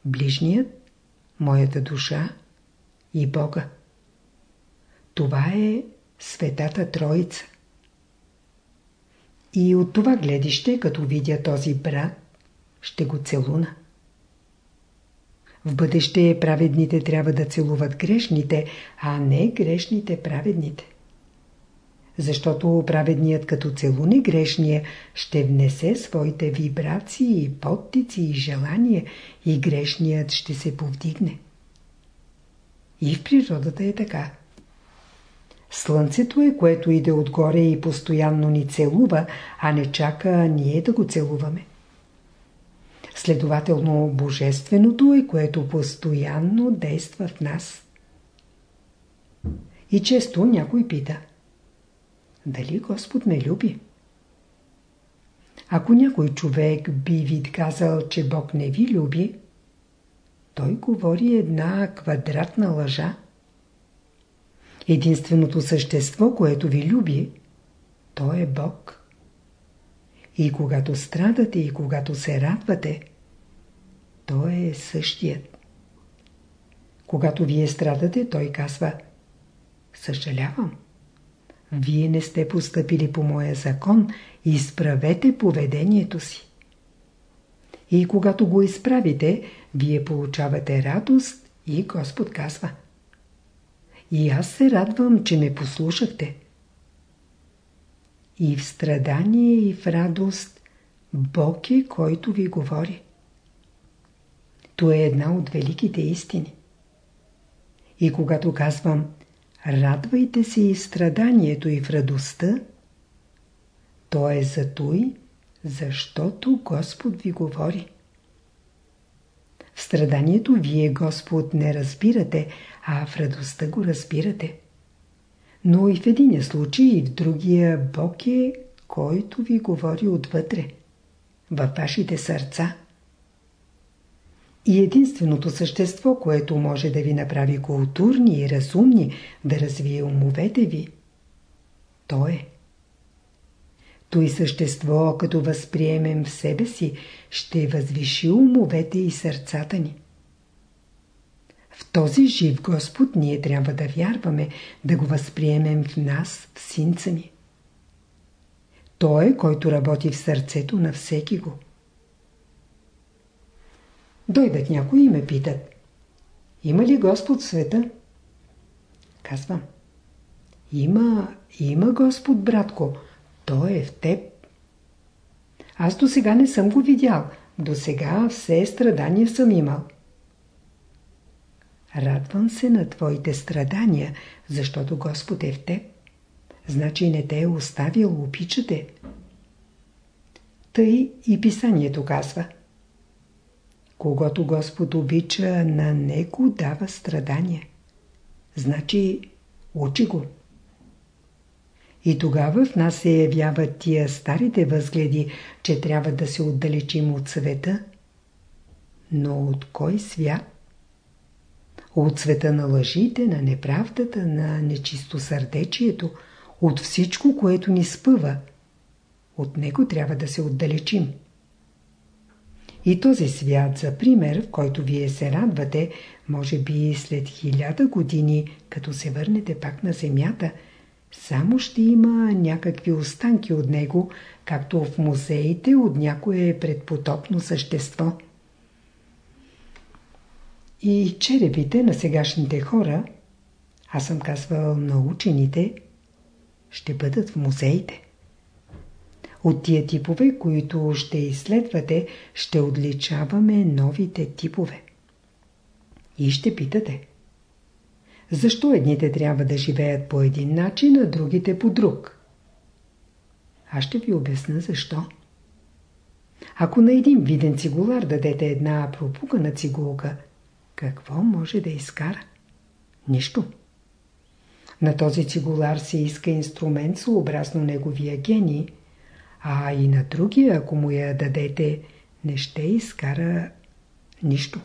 Ближният, моята душа и Бога. Това е Светата Троица. И от това гледище, като видя този брат, ще го целуна. В бъдеще праведните трябва да целуват грешните, а не грешните праведните. Защото праведният като целуне грешния ще внесе своите вибрации, подтици и желания и грешният ще се повдигне. И в природата е така. Слънцето е, което иде отгоре и постоянно ни целува, а не чака ние да го целуваме. Следователно, Божественото е, което постоянно действа в нас. И често някой пита. Дали Господ ме люби? Ако някой човек би ви казал, че Бог не ви люби, той говори една квадратна лъжа. Единственото същество, което ви люби, то е Бог. И когато страдате и когато се радвате, то е същият. Когато вие страдате, той казва Съжалявам. Вие не сте поступили по моя закон, изправете поведението си. И когато го изправите, вие получавате радост и Господ казва – и аз се радвам, че ме послушахте. И в страдание, и в радост Бог е, който ви говори. То е една от великите истини. И когато казвам радвайте се и в страданието, и в радостта, то е за той, защото Господ ви говори. Страданието вие Господ не разбирате, а в радостта го разбирате. Но и в един случай, и в другия Бог е, който ви говори отвътре, във вашите сърца. И единственото същество, което може да ви направи културни и разумни, да развие умовете ви, то е. Той същество, като възприемем в себе си, ще възвиши умовете и сърцата ни. В този жив Господ ние трябва да вярваме, да го възприемем в нас, в синца ни. Той е, който работи в сърцето на всеки го. Дойдат някои и ме питат. Има ли Господ в света? Казвам. Има, има Господ, братко. Той е в теб. Аз до сега не съм го видял. До сега все страдания съм имал. Радвам се на твоите страдания, защото Господ е в теб. Значи не те е оставил, обичате. Тъй и писанието казва. Когато Господ обича, на него дава страдания. Значи учи го. И тогава в нас се явяват тия старите възгледи, че трябва да се отдалечим от света. Но от кой свят? От света на лъжите, на неправдата, на нечистосърдечието, от всичко, което ни спъва. От него трябва да се отдалечим. И този свят, за пример, в който вие се радвате, може би след хиляда години, като се върнете пак на земята – само ще има някакви останки от него, както в музеите от някое предпотопно същество. И черепите на сегашните хора, аз съм казвал на учените, ще бъдат в музеите. От тия типове, които ще изследвате, ще отличаваме новите типове. И ще питате. Защо едните трябва да живеят по един начин, а другите по друг? Аз ще ви обясна защо. Ако на един виден цигулар дадете една пропукана цигулка, какво може да изкара? Нищо. На този цигулар се иска инструмент съобразно неговия гений, а и на другия, ако му я дадете, не ще изкара нищо.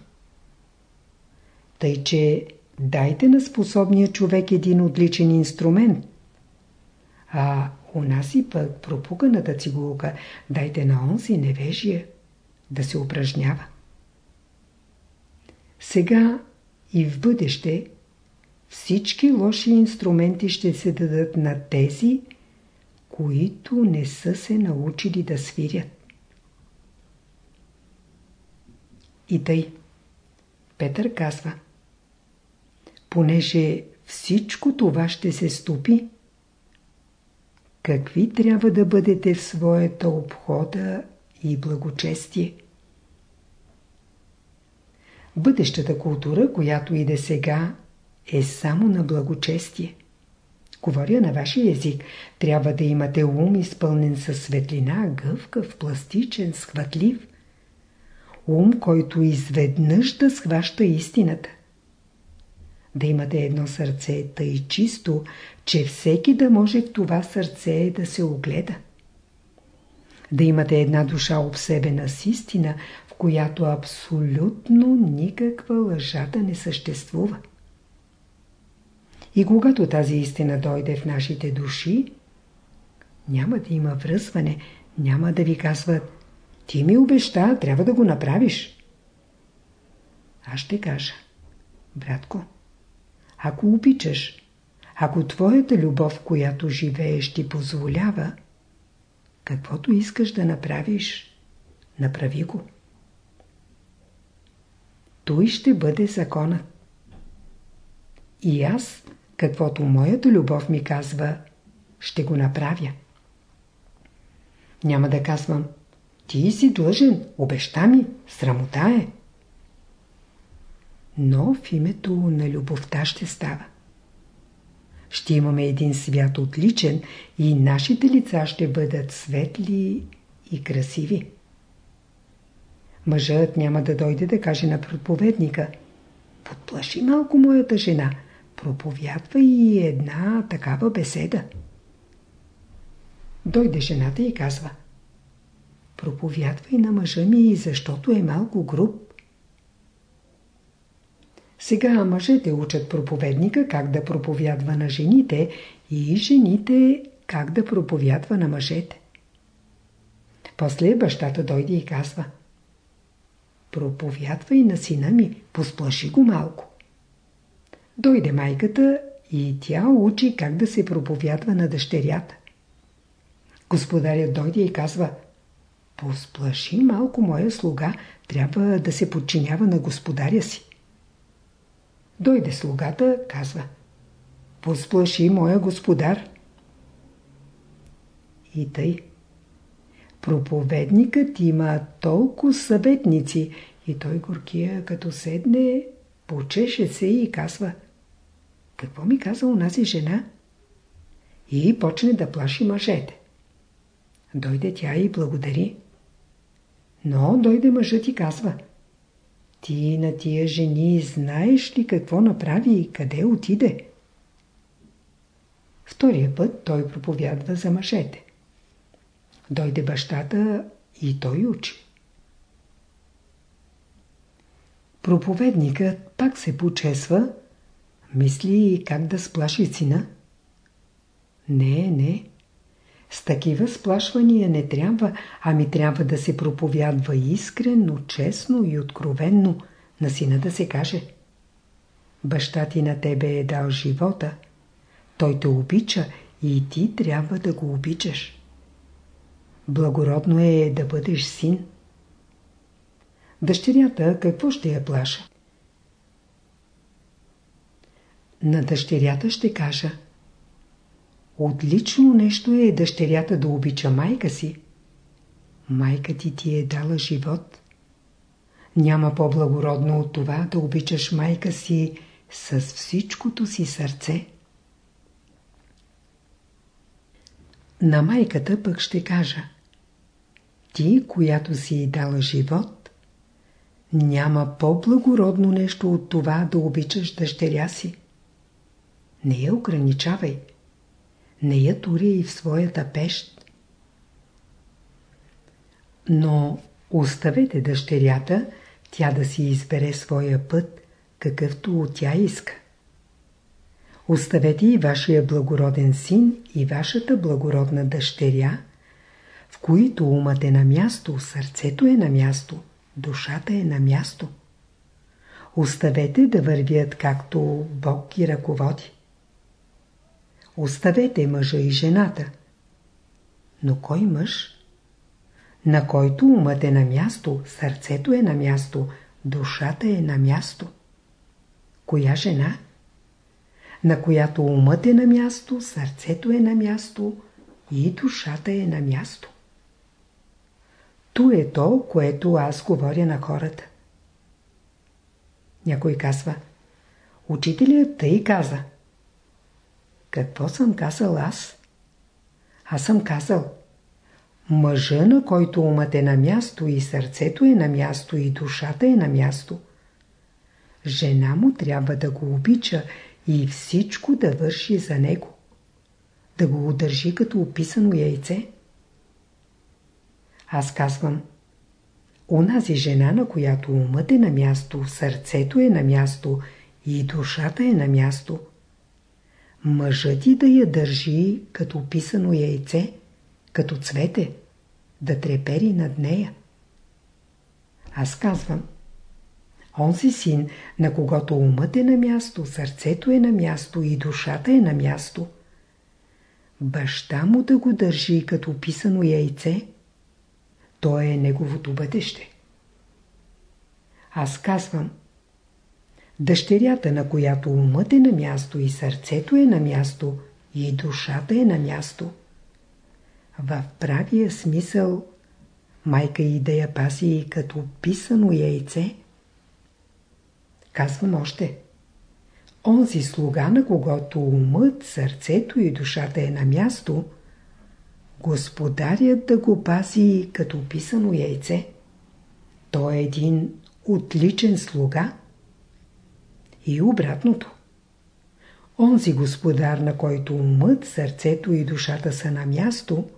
Тъй, че дайте на способния човек един отличен инструмент, а у нас и пък пропуканата цигулка дайте на онзи невежия да се упражнява. Сега и в бъдеще всички лоши инструменти ще се дадат на тези, които не са се научили да свирят. И тъй. Петър казва Понеже всичко това ще се стопи, какви трябва да бъдете в своята обхода и благочестие? Бъдещата култура, която иде сега, е само на благочестие. Говоря на вашия език. Трябва да имате ум изпълнен със светлина, гъвкав, пластичен, схватлив. Ум, който изведнъж да схваща истината. Да имате едно сърце тъй чисто, че всеки да може в това сърце да се огледа. Да имате една душа обсебена с истина, в която абсолютно никаква лъжа да не съществува. И когато тази истина дойде в нашите души, няма да има връзване, няма да ви казват ти ми обеща, трябва да го направиш. Аз ще кажа, братко, ако обичаш, ако твоята любов, която живееш, ти позволява, каквото искаш да направиш, направи го. Той ще бъде законът. И аз каквото моята любов ми казва, ще го направя. Няма да казвам, ти си длъжен, обеща ми, срамота е. Но в името на любовта ще става. Ще имаме един свят отличен и нашите лица ще бъдат светли и красиви. Мъжът няма да дойде да каже на проповедника Подплаши малко моята жена – проповядва и една такава беседа. Дойде жената и казва Проповядвай на мъжа ми, защото е малко груб. Сега мъжете учат проповедника как да проповядва на жените и жените как да проповядва на мъжете. После бащата дойде и казва Проповядвай на сина ми, посплаши го малко. Дойде майката и тя учи как да се проповядва на дъщерята. Господарят дойде и казва Посплаши малко моя слуга, трябва да се подчинява на господаря си. Дойде слугата, казва Посплаши моя господар. И тъй. Проповедникът има толкова съветници и той горкия, като седне, почеше се и казва – какво ми каза унази жена? И почне да плаши мъжете. Дойде тя и благодари. Но дойде мъжът и казва Ти на тия жени знаеш ли какво направи и къде отиде? Втория път той проповядва за мъжете. Дойде бащата и той учи. Проповедникът пак се почесва Мисли как да сплаши сина? Не, не. С такива сплашвания не трябва, ами трябва да се проповядва искрено, честно и откровенно на сина да се каже. Баща ти на тебе е дал живота. Той те обича И ти трябва да го обичаш. Благородно е да бъдеш син. Дъщерята какво ще я плаша? На дъщерята ще кажа Отлично нещо е дъщерята да обича майка си. Майка ти ти е дала живот. Няма по-благородно от това да обичаш майка си с всичкото си сърце. На майката пък ще кажа Ти, която си дала живот, няма по-благородно нещо от това да обичаш дъщеря си. Не я ограничавай. Не я тури и в своята пещ. Но оставете дъщерята, тя да си избере своя път, какъвто тя иска. Оставете и вашия благороден син и вашата благородна дъщеря, в които умът е на място, сърцето е на място, душата е на място. Оставете да вървят както Бог ги ръководи. Оставете мъжа и жената. Но кой мъж? На който умът е на място, сърцето е на място, душата е на място. Коя жена? На която умът е на място, сърцето е на място и душата е на място. То е то, което аз говоря на хората. Някой казва, учителят тъй каза – какво съм казал аз? Аз съм казал. Мъжа, на който умът е на място и сърцето е на място и душата е на място. Жена му трябва да го обича и всичко да върши за него. Да го удържи като описано яйце. Аз казвам. Унази жена, на която умът е на място, сърцето е на място и душата е на място – мъжът ти да я държи като писано яйце, като цвете, да трепери над нея. Аз казвам, онзи син, на когото умът е на място, сърцето е на място и душата е на място, баща му да го държи като писано яйце, то е неговото бъдеще. Аз казвам, Дъщерята, на която умът е на място и сърцето е на място и душата е на място. В правия смисъл майка и да я паси като писано яйце. Казвам още. Онзи слуга, на когото умът, сърцето и душата е на място, господарят да го паси като писано яйце. Той е един отличен слуга – и обратното. Онзи господар, на който умът, сърцето и душата са на място,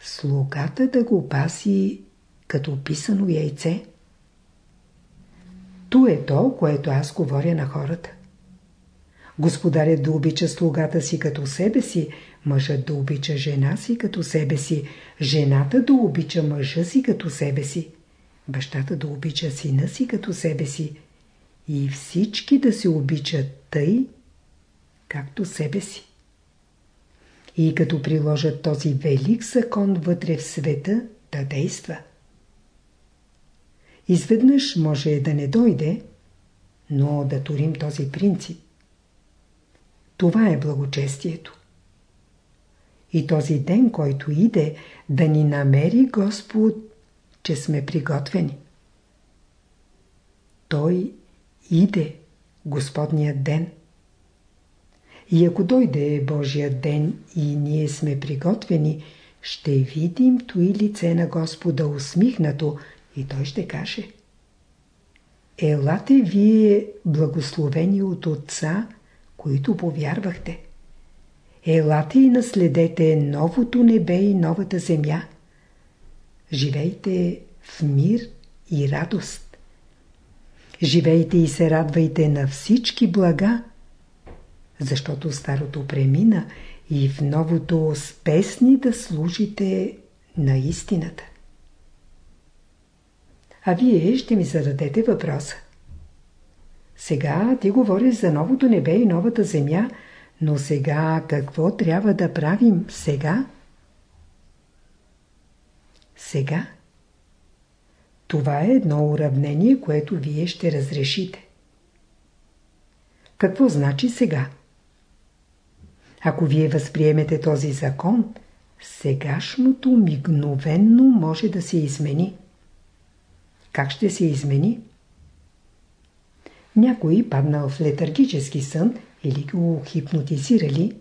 слугата да го паси като писано яйце. То е то, което аз говоря на хората. Господарят да обича слугата си като себе си, мъжът да обича жена си като себе си, жената да обича мъжа си като себе си, бащата да обича сина си като себе си, и всички да се обичат тъй, както себе си. И като приложат този велик закон вътре в света, да действа. Изведнъж може да не дойде, но да турим този принцип. Това е благочестието. И този ден, който иде, да ни намери Господ, че сме приготвени. Той Иде Господният ден. И ако дойде Божия ден и ние сме приготвени, ще видим той лице на Господа усмихнато и той ще каже Елате вие благословени от Отца, които повярвахте. Елате и наследете новото небе и новата земя. Живейте в мир и радост. Живейте и се радвайте на всички блага, защото старото премина и в новото с песни да служите на истината. А вие ще ми зададете въпроса. Сега ти говориш за новото небе и новата земя, Но сега какво трябва да правим сега? Сега. Това е едно уравнение, което вие ще разрешите. Какво значи сега? Ако вие възприемете този закон, сегашното мигновенно може да се измени. Как ще се измени? Някой паднал в летаргически сън или го хипнотизирали,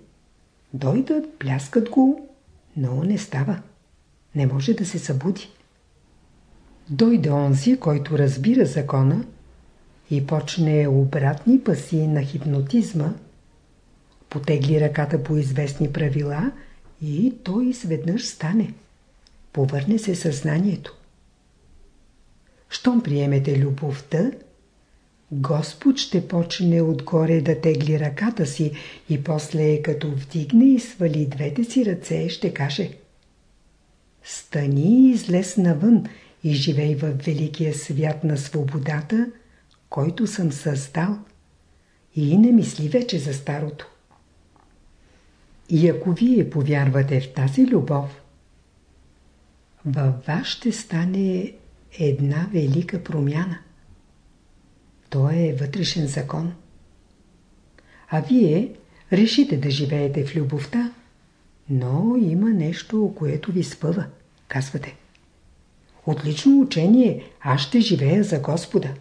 дойдат, пляскат го, но не става. Не може да се събуди. Дойде онзи, който разбира закона и почне обратни паси на хипнотизма, потегли ръката по известни правила и той изведнъж стане. Повърне се съзнанието. Щом приемете любовта, Господ ще почне отгоре да тегли ръката си и после като вдигне и свали двете си ръце ще каже Стани и излез навън и живей в великия свят на свободата, който съм създал и не мисли вече за старото. И ако вие повярвате в тази любов, във вас ще стане една велика промяна. То е вътрешен закон. А вие решите да живеете в любовта, но има нещо, което ви спъва. Казвате. Отлично учение, аз ще живея за Господа.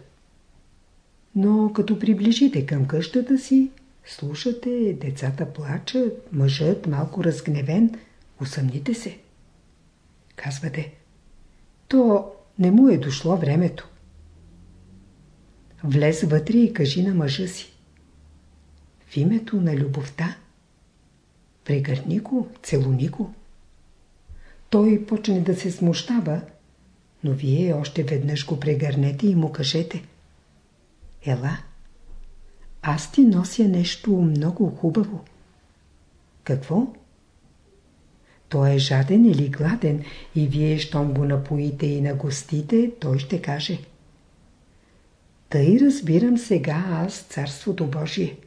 Но като приближите към къщата си, слушате, децата плачат, мъжът малко разгневен, усъмните се. Казвате, то не му е дошло времето. Влез вътре и кажи на мъжа си. В името на любовта. Прегърни го, целуни го. Той почне да се смущава, но вие още веднъж го прегърнете и му кажете. Ела, аз ти нося нещо много хубаво. Какво? Той е жаден или гладен и вие, щом го напоите и нагостите, той ще каже – тъй разбирам сега аз Царството Божие.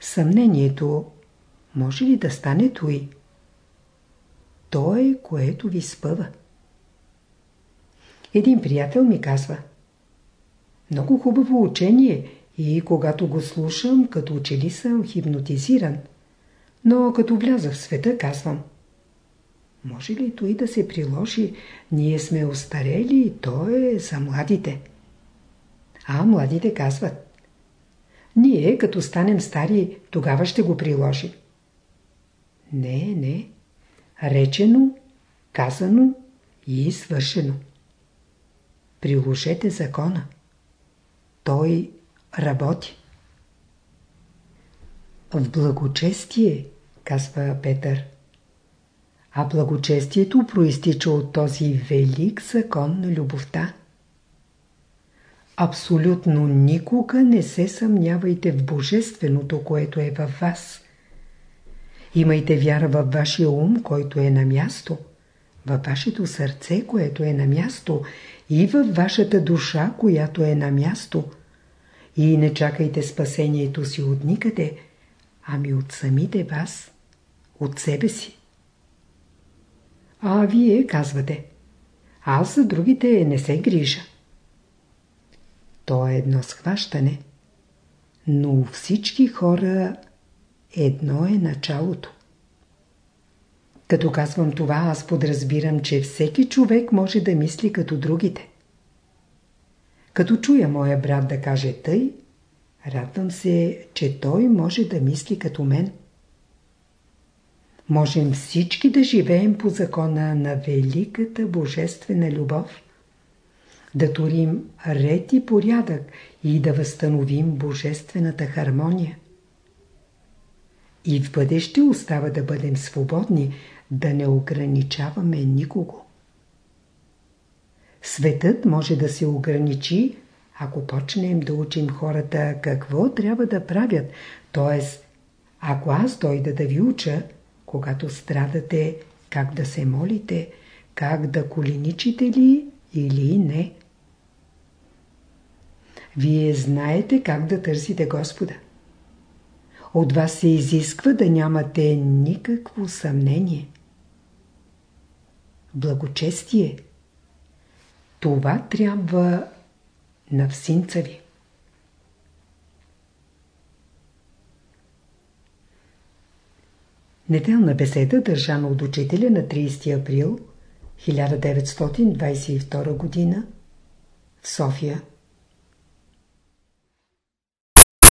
Съмнението може ли да стане той? То е, което ви спъва. Един приятел ми казва Много хубаво учение и когато го слушам, като учили съм хипнотизиран. Но като вляза в света, казвам – може ли той да се приложи? Ние сме остарели и то е за младите. А младите казват. Ние, като станем стари, тогава ще го приложи. Не, не. Речено, казано и свършено. Приложете закона. Той работи. В благочестие, казва Петър, а благочестието проистича от този велик закон на любовта. Абсолютно никога не се съмнявайте в Божественото, което е във вас. Имайте вяра във вашия ум, който е на място, във вашето сърце, което е на място и във вашата душа, която е на място. И не чакайте спасението си от никъде, ами от самите вас, от себе си. А вие казвате, аз за другите не се грижа. То е едно схващане, но всички хора едно е началото. Като казвам това, аз подразбирам, че всеки човек може да мисли като другите. Като чуя моя брат да каже тъй, радвам се, че той може да мисли като мен можем всички да живеем по закона на великата божествена любов, да турим ред и порядък и да възстановим божествената хармония. И в бъдеще остава да бъдем свободни, да не ограничаваме никого. Светът може да се ограничи, ако почнем да учим хората какво трябва да правят, т.е. ако аз дойда да ви уча, когато страдате, как да се молите, как да коленичите ли или не. Вие знаете как да търсите Господа. От вас се изисква да нямате никакво съмнение. Благочестие. Това трябва на всинца ви. Неделна беседа, държана от учителя на 30 април 1922 г. в София.